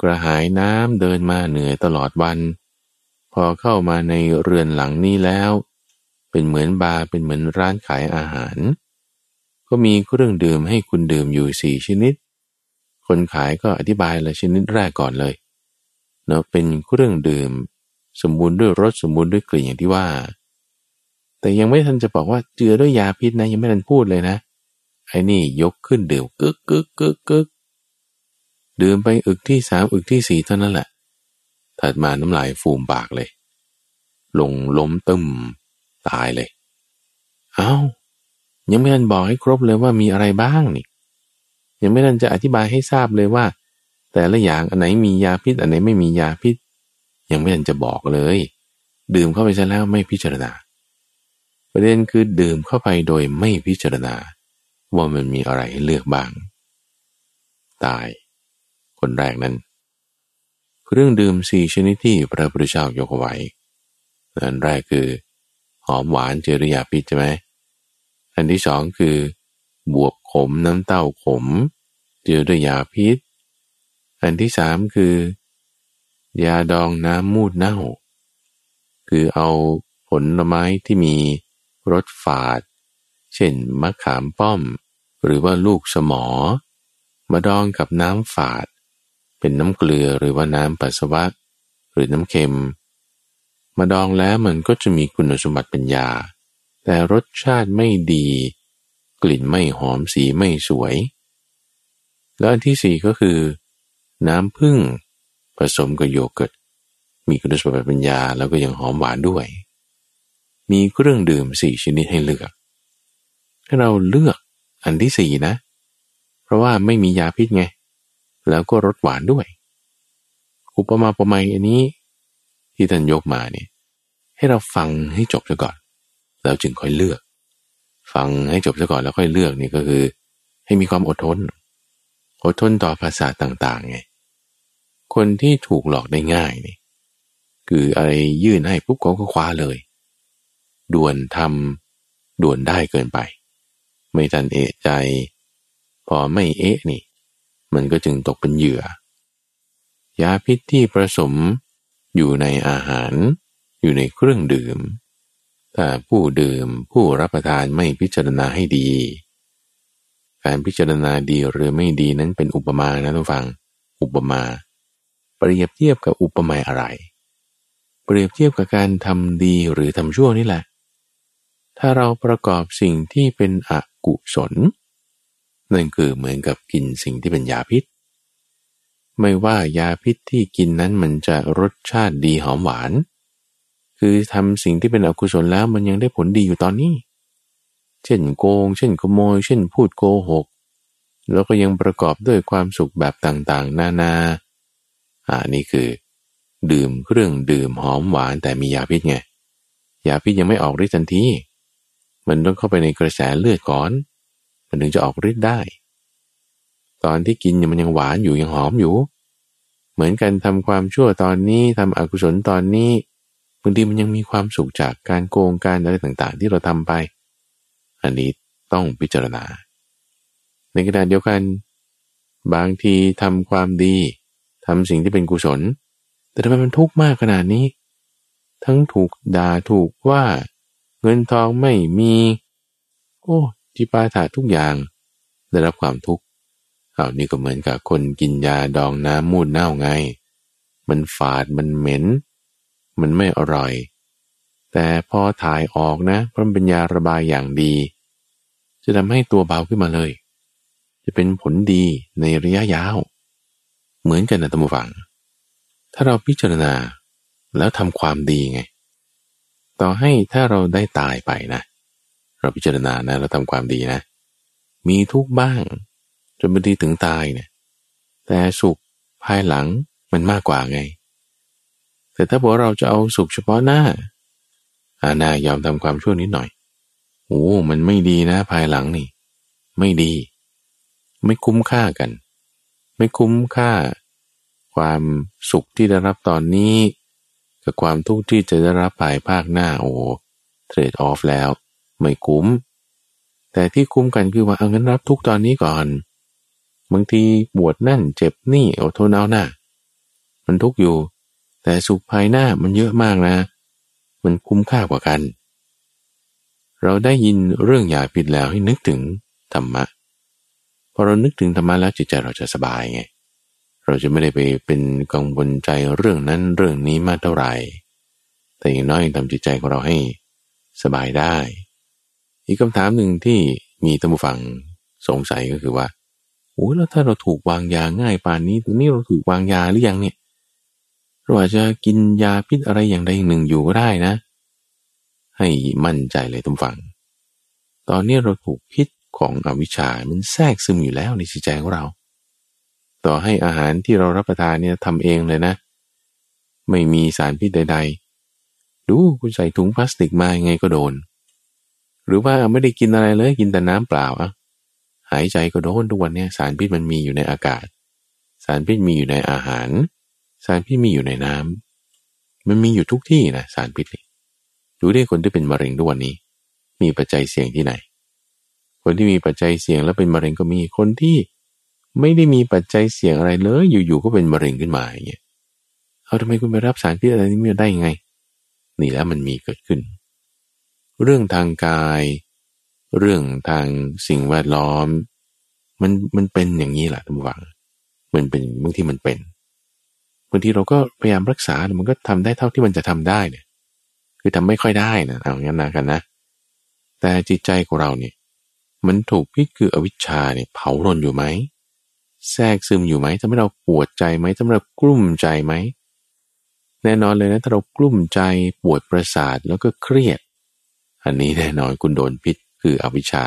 Speaker 1: กระหายน้ำเดินมาเหนื่อยตลอดวัน พอเข้ามาในเรือนหลังนี้แล้ว เป็นเหมือนบาร์เป็นเหมือนร้านขายอาหาร ก็มีเครื่องดื่มให้คุณดื่มอยู่สี่ชนิด คนขายก็อธิบายละชนิดแรกก่อนเลยเนาะเป็นเครื่องดื่ม สมบูรณ์ด้วยรสสมบูรณ์ด้วยกลิ่นอย่างที่ว่า แต่ยังไม่ทันจะบอกว่าเจือด้วยยาพิษนะ ยังไม่ทันพูดเลยนะไอ้นี่ยกขึ้นดื่มกึกกึกกึกกึกดื่มไปอึกที่สามอึกที่สี่เท่านั้นแหละ ถัดมาน้ำลายฟูมปากเลย ลงล้มตึมตายเลย เอา้า ยังไม่ทันบอกให้ครบเลยว่ามีอะไรบ้างนี่ ยังไม่ทันจะอธิบายให้ทราบเลยว่า แต่ละอย่างอันไหนมียาพิษ อันไหนไม่มียาพิษ ยังไม่ทันจะบอกเลย ดื่มเข้าไปซะแล้วไม่พิจารณา ประเด็นคือดื่มเข้าไปโดยไม่พิจารณา ว่ามันมีอะไรให้เลือกบ้าง ตาย คนแรกนั้น เครื่องดื่มสี่ชนิดที่พระพุทธเจ้ายกไว้อันแรกคือ หอมหวานเจริยาพิษใช่ไหมอันที่สองคือบวบขมน้ำเต้าขม เจือด้วยยาพิษ อันที่สามคือ ยาดองน้ำมูดเน่า คือเอาผลไม้ที่มีรสฝาด เช่นมะขามป้อม หรือว่าลูกสมอ มาดองกับน้ำฝาด เป็นน้ำเกลือหรือว่าน้ำปัสสาวะ หรือน้ำเค็ม มาดองแล้วมันก็จะมีคุณสมบัติเป็นยา แต่รสชาติไม่ดี กลิ่นไม่หอมสีไม่สวย แล้วอันที่สี่ก็คือ น้ำผึ้งผสมกับโยเกิร์ตมีคุณสมบัติปัญญาแล้วก็ยังหอมหวานด้วย มีเครื่องดื่มสี่ชนิดให้เลือกให้เราเลือกอันที่สี่นะ เพราะว่าไม่มียาพิษไง แล้วก็รสหวานด้วย อุปมาประไมยอันนี้ ที่ท่านยกมาเนี่ยให้เราฟังให้จบซะก่อน แล้วจึงค่อยเลือก ฟังให้จบซะก่อนแล้วค่อยเลือกนี่ก็คือ ให้มีความอดทน อดทนต่อภาษาต่างๆไงคนที่ถูกหลอกได้ง่ายนี่คืออะไรยื่นให้ปุ๊บเขาก็คว้าเลย ด่วนทำด่วนได้เกินไป ไม่ทันเอะใจ พอไม่เอะนี่ มันก็จึงตกเป็นเหยื่อ ยาพิษที่ผสมอยู่ในอาหาร อยู่ในเครื่องดื่ม ถ้าผู้ดื่มผู้รับประทานไม่พิจารณาให้ดี การพิจารณาดีหรือไม่ดีนั้นเป็นอุปมานะทุกฟัง อุปมาเปรียบเทียบกับอุปมาอะไร เปรียบเทียบกับการทำดีหรือทำชั่วนี่แหละ ถ้าเราประกอบสิ่งที่เป็นอกุศล นั่นคือเหมือนกับกินสิ่งที่เป็นยาพิษ ไม่ว่ายาพิษที่กินนั้นมันจะรสชาติดีหอมหวาน คือทำสิ่งที่เป็นอกุศลแล้วมันยังได้ผลดีอยู่ตอนนี้ เช่นโกง เช่นขโมย เช่นพูดโกหก แล้วก็ยังประกอบด้วยความสุขแบบต่างๆ นานา อ่านี่คือ ดื่มเครื่องดื่มหอมหวานแต่มียาพิษไง ยาพิษยังไม่ออกฤทธิ์ทันที มันต้องเข้าไปในกระแสเลือดก่อน มันถึงจะออกฤทธิ์ได้ ตอนที่กินมันยังหวานอยู่ยังหอมอยู่ เหมือนกันทำความชั่วตอนนี้ทำอกุศลตอนนี้บางทีมันยังมีความสุขจากการโกงการอะไรต่างๆ ที่เราทำไป อันนี้ต้องพิจารณา ในขณะเดียวกัน บางทีทำความดีทำสิ่งที่เป็นกุศล แต่ทำไมมันทุกข์มากขนาดนี้ ทั้งถูกด่าถูกว่า เงินทองไม่มี โอ้ จิปาถาทุกอย่างได้รับความทุกข์เอานี่ก็เหมือนกับคนกินยาดองน้ำมูดเน่าไง มันฝาดมันเหม็น มันไม่อร่อย แต่พอถ่ายออกนะเพราะมันเป็นยาระบายอย่างดี จะทำให้ตัวเบาขึ้นมาเลย จะเป็นผลดีในระยะยาว เหมือนกันนะตัมฟัง ถ้าเราพิจารณาแล้วทำความดีไง ต่อให้ถ้าเราได้ตายไปนะ เราพิจารณานะเราทำความดีนะ มีทุกบ้าง จนบางทีถึงตายเนี่ย แต่สุขภายหลังมันมากกว่าไง แต่ถ้าบอกเราจะเอาสุขเฉพาะหน้าอาณายอมทำความชั่วนิดหน่อยโอ้มันไม่ดีนะภายหลังนี่ ไม่ดี ไม่คุ้มค่ากัน ไม่คุ้มค่า ความสุขที่ได้รับตอนนี้ กับความทุกข์ที่จะได้รับภายภาคหน้าโอ้เทรดออฟแล้ว ไม่คุ้ม แต่ที่คุ้มกันคือว่าเอางั้นรับทุกตอนนี้ก่อน บางทีปวดนั่นเจ็บนี่อดทนเอาหน้ามันทุกอยู่ แต่สุขภายหน้ามันเยอะมากนะ มันคุ้มค่ากว่ากัน เราได้ยินเรื่องยาพิษแล้วให้นึกถึงธรรมะพอเรานึกถึงธรรมะแล้วจิตใจเราจะสบายไงเราจะไม่ได้ไปเป็นกังวลใจเรื่องนั้นเรื่องนี้มากเท่าไหร่ แต่อย่างน้อยทำจิตใจของเราให้สบายได้ อีกคำถามหนึ่งที่มีตัมบูฟังสงสัยก็คือว่าโอ้แล้วถ้าเราถูกวางยาง่ายป่านนี้ตรงนี้เราถูกวางยาหรือยังเนี่ยเราอาจจะกินยาพิษอะไรอย่างใดอย่างหนึ่งอยู่ก็ได้นะ ให้มั่นใจเลยทุกฝัง ตอนนี้เราถูกพิษของอวิชชา มันแทรกซึมอยู่แล้วในจิตใจของเรา ต่อให้อาหารที่เรารับประทานเนี่ยทำเองเลยนะ ไม่มีสารพิษใด ๆ ดูคุณใส่ถุงพลาสติกมายังไงก็โดน หรือว่าไม่ได้กินอะไรเลยกินแต่น้ำเปล่าอะหายใจก็โดนทุกวันเนี้สารพิษมันมีอยู่ในอากาศ สารพิษมีอยู่ในอาหาร สารพิษมีอยู่ในน้ำมันมีอยู่ทุกที่นะสารพิษดูได้คนที่เป็นมะเร็งทุกวันนี้ มีปัจจัยเสี่ยงที่ไหน คนที่มีปัจจัยเสี่ยงแล้วเป็นมะเร็งก็มีคนที่ไม่ได้มีปัจจัยเสี่ยงอะไรเลย อยู่ๆก็เป็นมะเร็งขึ้นมาอย่างเงี้ยเอาทำไมคุณไปรับสารพิษอะไรนี้มาได้ยังไง นี่แล้วมันมีเกิดขึ้น เรื่องทางกาย เรื่องทางสิ่งแวดล้อม มันมันเป็นอย่างนี้แหละทุกฝังมันเป็นบางที่มันเป็นบางทีเราก็พยายามรักษามันก็ทำได้เท่าที่มันจะทำได้เนี่ย คือทำไม่ค่อยได้นะเอางั้นนะกันนะ แต่จิตใจของเราเนี่ย มันถูกพิษคืออวิชชาเนี่ยเผารนอยู่ไหมแทรกซึมอยู่ไหมทำให้เราปวดใจไหมทำให้เรากลุ้มใจไหมแน่นอนเลยนะถ้าเรากลุ้มใจปวดประสาทแล้วก็เครียด อันนี้แน่นอนคุณโดนพิษคืออวิชชา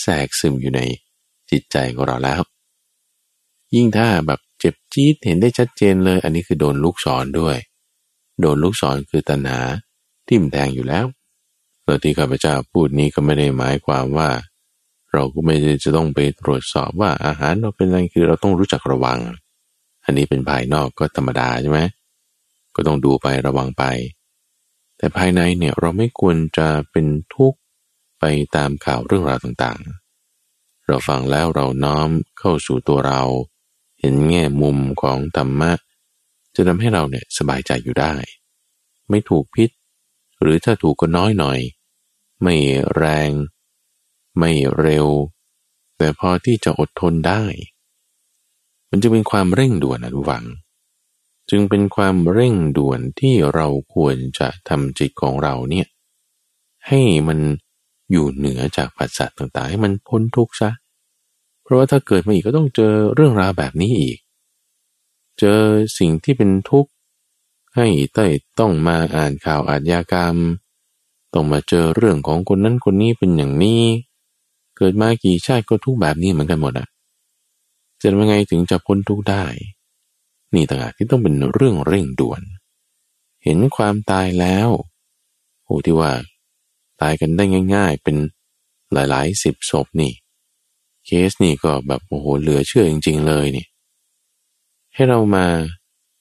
Speaker 1: แทรกซึมอยู่ในจิตใจของเราแล้ว ยิ่งถ้าแบบเจ็บจี๊ดเห็นได้ชัดเจนเลย อันนี้คือโดนลูกศรด้วย โดนลูกศรคือตัณหาทิ่มแทงอยู่แล้วตัวที่ข้าพเจ้าพูดนี้ก็ไม่ได้หมายความว่า เราก็ไม่ได้จะต้องไปตรวจสอบว่าอาหารเราเป็นอะไรคือเราต้องรู้จักระวัง อันนี้เป็นภายนอกก็ธรรมดาใช่ไหมก็ต้องดูไประวังไป แต่ภายในเนี่ยเราไม่ควรจะเป็นทุกข์ไปตามข่าวเรื่องราวต่างๆ เราฟังแล้วเราน้อมเข้าสู่ตัวเรา เห็นแง่มุมของธรรมะ จะทำให้เราเนี่ยสบายใจอยู่ได้ ไม่ถูกพิษ หรือถ้าถูกก็น้อยหน่อย ไม่แรง ไม่เร็ว แต่พอที่จะอดทนได้ มันจะเป็นความเร่งด่วนนะทุกฝัง จึงเป็นความเร่งด่วนที่เราควรจะทำจิตของเราเนี่ยให้มันอยู่เหนือจากปัจจัยต่างๆ ให้มันพ้นทุกข์ซะ เพราะว่าถ้าเกิดมาอีกก็ต้องเจอเรื่องราวแบบนี้อีก เจอสิ่งที่เป็นทุกข์ ให้เต้ต้องมาอ่านข่าวอาชญากรรม ต้องมาเจอเรื่องของคนนั้นคนนี้เป็นอย่างนี้ เกิดมากี่ชาติก็ทุกแบบนี้เหมือนกันหมดอะจะทำยังไงถึงจะพ้นทุกข์ได้ นี่ต่างหากที่ต้องเป็นเรื่องเร่งด่วน เห็นความตายแล้วโอ้ที่ว่า ตายกันได้ง่าย ๆ เป็นหลายๆสิบศพนี่ เคสนี่ก็แบบโอ้โหเหลือเชื่อจริง ๆ เลยนี่ ให้เรามา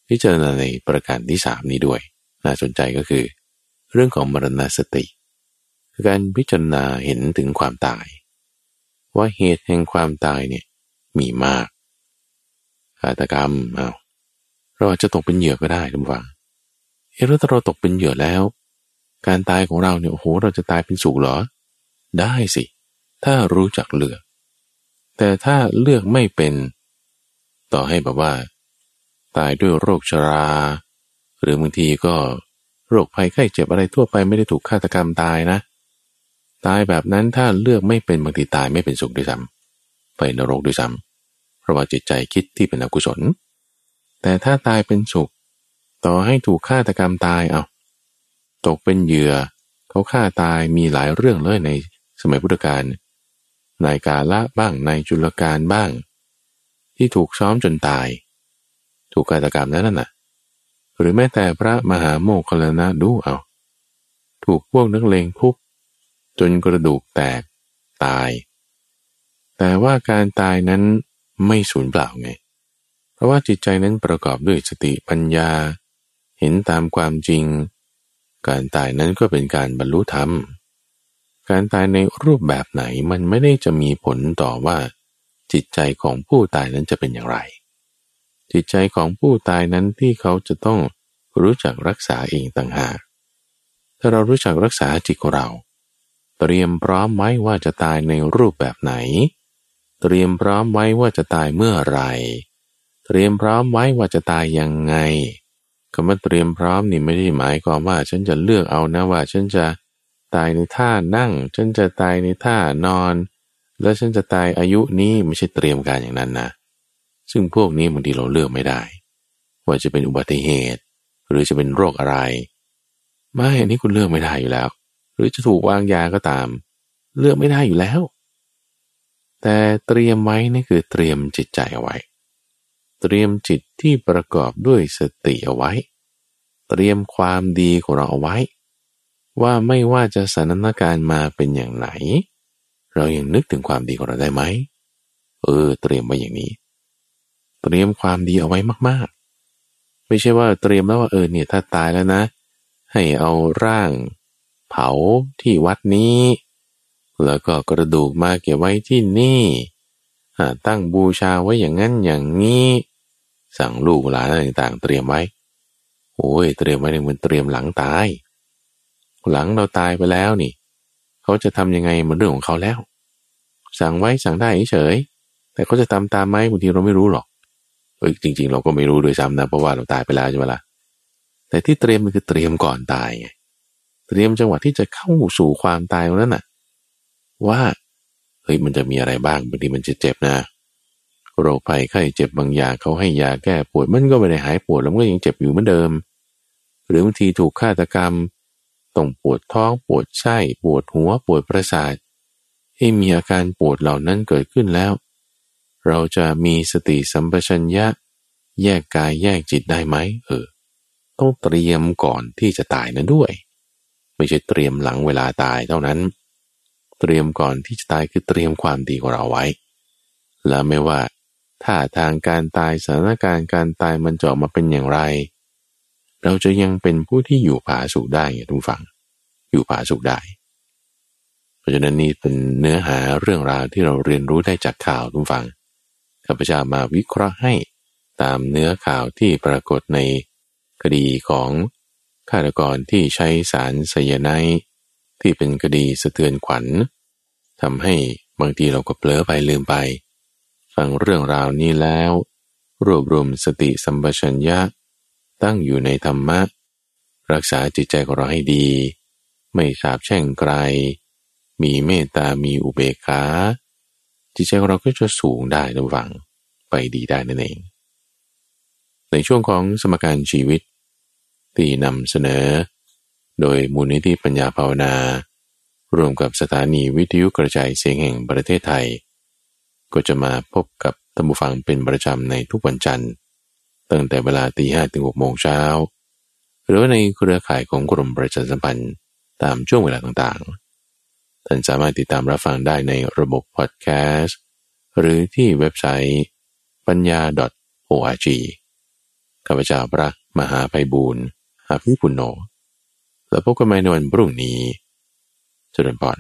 Speaker 1: พิจารณาในประการที่สามนี้ด้วย น่าสนใจก็คือ เรื่องของมรณสติ คือการพิจารณาเห็นถึงความตาย ว่าเหตุแห่งความตายเนี่ยมีมากฆาตกรรมเอา้า เราอาจจะตกเป็นเหยื่อก็ได้ทุกฝังเออถ้าเราตกเป็นเหยื่อแล้ว การตายของเราเนี่ยโอ้โหเราจะตายเป็นสุขเหรอ ได้สิ ถ้ารู้จักเลือก แต่ถ้าเลือกไม่เป็น ต่อให้แบบว่า ตายด้วยโรคชรา หรือบางทีก็โรคภัยไข้เจ็บอะไรทั่วไปไม่ได้ถูกฆาตกรรมตายนะ ตายแบบนั้นถ้าเลือกไม่เป็นบางทีตายไม่เป็นสุขด้วยซ้ำไปนรกด้วยซ้ำเพราะว่าจิตใจคิดที่เป็นอกุศล แต่ถ้าตายเป็นสุข ต่อให้ถูกฆาตกรรมตายเอาตกเป็นเหยื่อเขาฆ่าตายมีหลายเรื่องเลยในสมัยพุทธกาลนายกาละบ้างนายจุลการบ้าง ที่ถูกซ้อมจนตาย ถูกฆาตกรรมนั้นน่ะ หรือแม้แต่พระมหาโมคคลานะดูเอา ถูกพวกนักเลงทุบจนกระดูกแตกตาย แต่ว่าการตายนั้นไม่สูญเปล่าไง เพราะว่าจิตใจนั้นประกอบด้วยสติปัญญา เห็นตามความจริง การตายนั้นก็เป็นการบรรลุธรรม การตายในรูปแบบไหนมันไม่ได้จะมีผลต่อว่า จิตใจของผู้ตายนั้นจะเป็นอย่างไร จิตใจของผู้ตายนั้นที่เขาจะต้องรู้จักรักษาเองต่างหากถ้าเรารู้จักรักษาจิตของเรา เตรียมพร้อมไว้ว่าจะตายในรูปแบบไหน เตรียมพร้อมไว้ว่าจะตายเมื่อไร เตรียมพร้อมไว้ว่าจะตายยังไงคำว่าเตรียมพร้อมนี่ไม่ได้หมายความว่า ฉันจะเลือกเอานะว่า ฉันจะตายในท่านั่ง ฉันจะตายในท่านอน แล้วฉันจะตายอายุนี้ไม่ใช่เตรียมการอย่างนั้นนะ ซึ่งพวกนี้บางทีเราเลือกไม่ได้ ว่าจะเป็นอุบัติเหตุ หรือจะเป็นโรคอะไร ไม่อันนี้คุณเลือกไม่ได้อยู่แล้ว หรือจะถูกวางยาก็ตาม เลือกไม่ได้อยู่แล้ว แต่เตรียมไว้นี่คือเตรียมจิตใจเอาไว้ เตรียมจิตที่ประกอบด้วยสติเอาไว้ เตรียมความดีของเราเอาไว้ ว่าไม่ว่าจะสถานการณ์มาเป็นอย่างไหน เรายังนึกถึงความดีของเราได้ไหมเออ เตรียมไว้อย่างนี้ เตรียมความดีเอาไว้มาก ๆ ไม่ใช่ว่าเตรียมแล้วว่าเออเนี่ยถ้าตายแล้วนะ ให้เอาร่าง เผาที่วัดนี้ แล้วก็กระดูกมาเก็บไว้ที่นี่ตั้งบูชาไว้อย่างนั้นอย่างนี้ สั่งลูกหลานอะไรต่างๆ เตรียมไว้ โอ้ยเตรียมไว้ในมือเตรียมหลังตาย หลังเราตายไปแล้วนี่ เขาจะทำยังไงมันเรื่องของเขาแล้ว สั่งไว้สั่งได้เฉยแต่เขาจะทำตามไหมบางทีเราไม่รู้หรอกเออจริง ๆ เราก็ไม่รู้ด้วยซ้ำนะเพราะว่าเราตายไปแล้วใช่ไหมล่ะแต่ที่เตรียมมันคือเตรียมก่อนตายไงเตรียมจังหวะที่จะเข้าสู่ความตายนั้นน่ะ ว่าเฮ้ยมันจะมีอะไรบ้างบางทีมันจะเจ็บนะ โรคภัยไข้เจ็บบางอย่างเขาให้ยาแก้ปวดมันก็ไม่ได้หายปวดแล้วมันก็ยังเจ็บอยู่เหมือนเดิม หรือบางทีถูกฆาตกรรมต้องปวดท้องปวดไส้ปวดหัวปวดประสาทให้มีอาการปวดเหล่านั้นเกิดขึ้นแล้ว เราจะมีสติสัมปชัญญะ แยกกายแยกจิตได้ไหมเออต้องเตรียมก่อนที่จะตายนั้นด้วย ไม่ใช่เตรียมหลังเวลาตายเท่านั้น เตรียมก่อนที่จะตายคือเตรียมความดีของเราไว้ แล้วไม่ว่า ถ้าทางการตายสถานการณ์การตายมันจะออกมาเป็นอย่างไร เราจะยังเป็นผู้ที่อยู่ผาสุขได้ไงทุกฝั่งอยู่ผาสุขได้ เพราะฉะนั้นนี่เป็นเนื้อหาเรื่องราวที่เราเรียนรู้ได้จากข่าวทุกฝังข้าพเจ้ามาวิเคราะห์ให้ตามเนื้อข่าวที่ปรากฏในคดีของฆาตกรที่ใช้สารไซยาไนที่เป็นคดีสะเทือนขวัญทำให้บางทีเราก็เผลอไปลืมไป ฟังเรื่องราวนี้แล้ว รวบรวมสติสัมปชัญญะ ตั้งอยู่ในธรรมะ รักษาจิตใจของเราให้ดี ไม่สาบแช่งใคร มีเมตตา มีอุเบกขาจิตใจของเราก็จะสูงได้ระวังไปดีได้นั่นเอง ในช่วงของสมการชีวิต ที่นำเสนอ โดยมูลนิธิปัญญาภาวนารวมกับสถานีวิทยุกระจายเสียงแห่งประเทศไทย ก็จะมาพบกับท่านผู้ฟังเป็นประจำในทุกวันจันทร์ตั้งแต่เวลาตีห้ถึงหกโมงเช้า หรือในเครือข่ายของกรมประชาสัมพันธ์ตามช่วงเวลาต่างๆ ท่านสามารถติดตามรับฟังได้ในระบบพอดแคสต์หรือที่เว็บไซต์ปัญญา .org ข้าพเจ้าพระมหาไพบูรณ์อาภิปุณโญแล้วพบกันใหม่ในวันพรุ่งนี้เจริญพร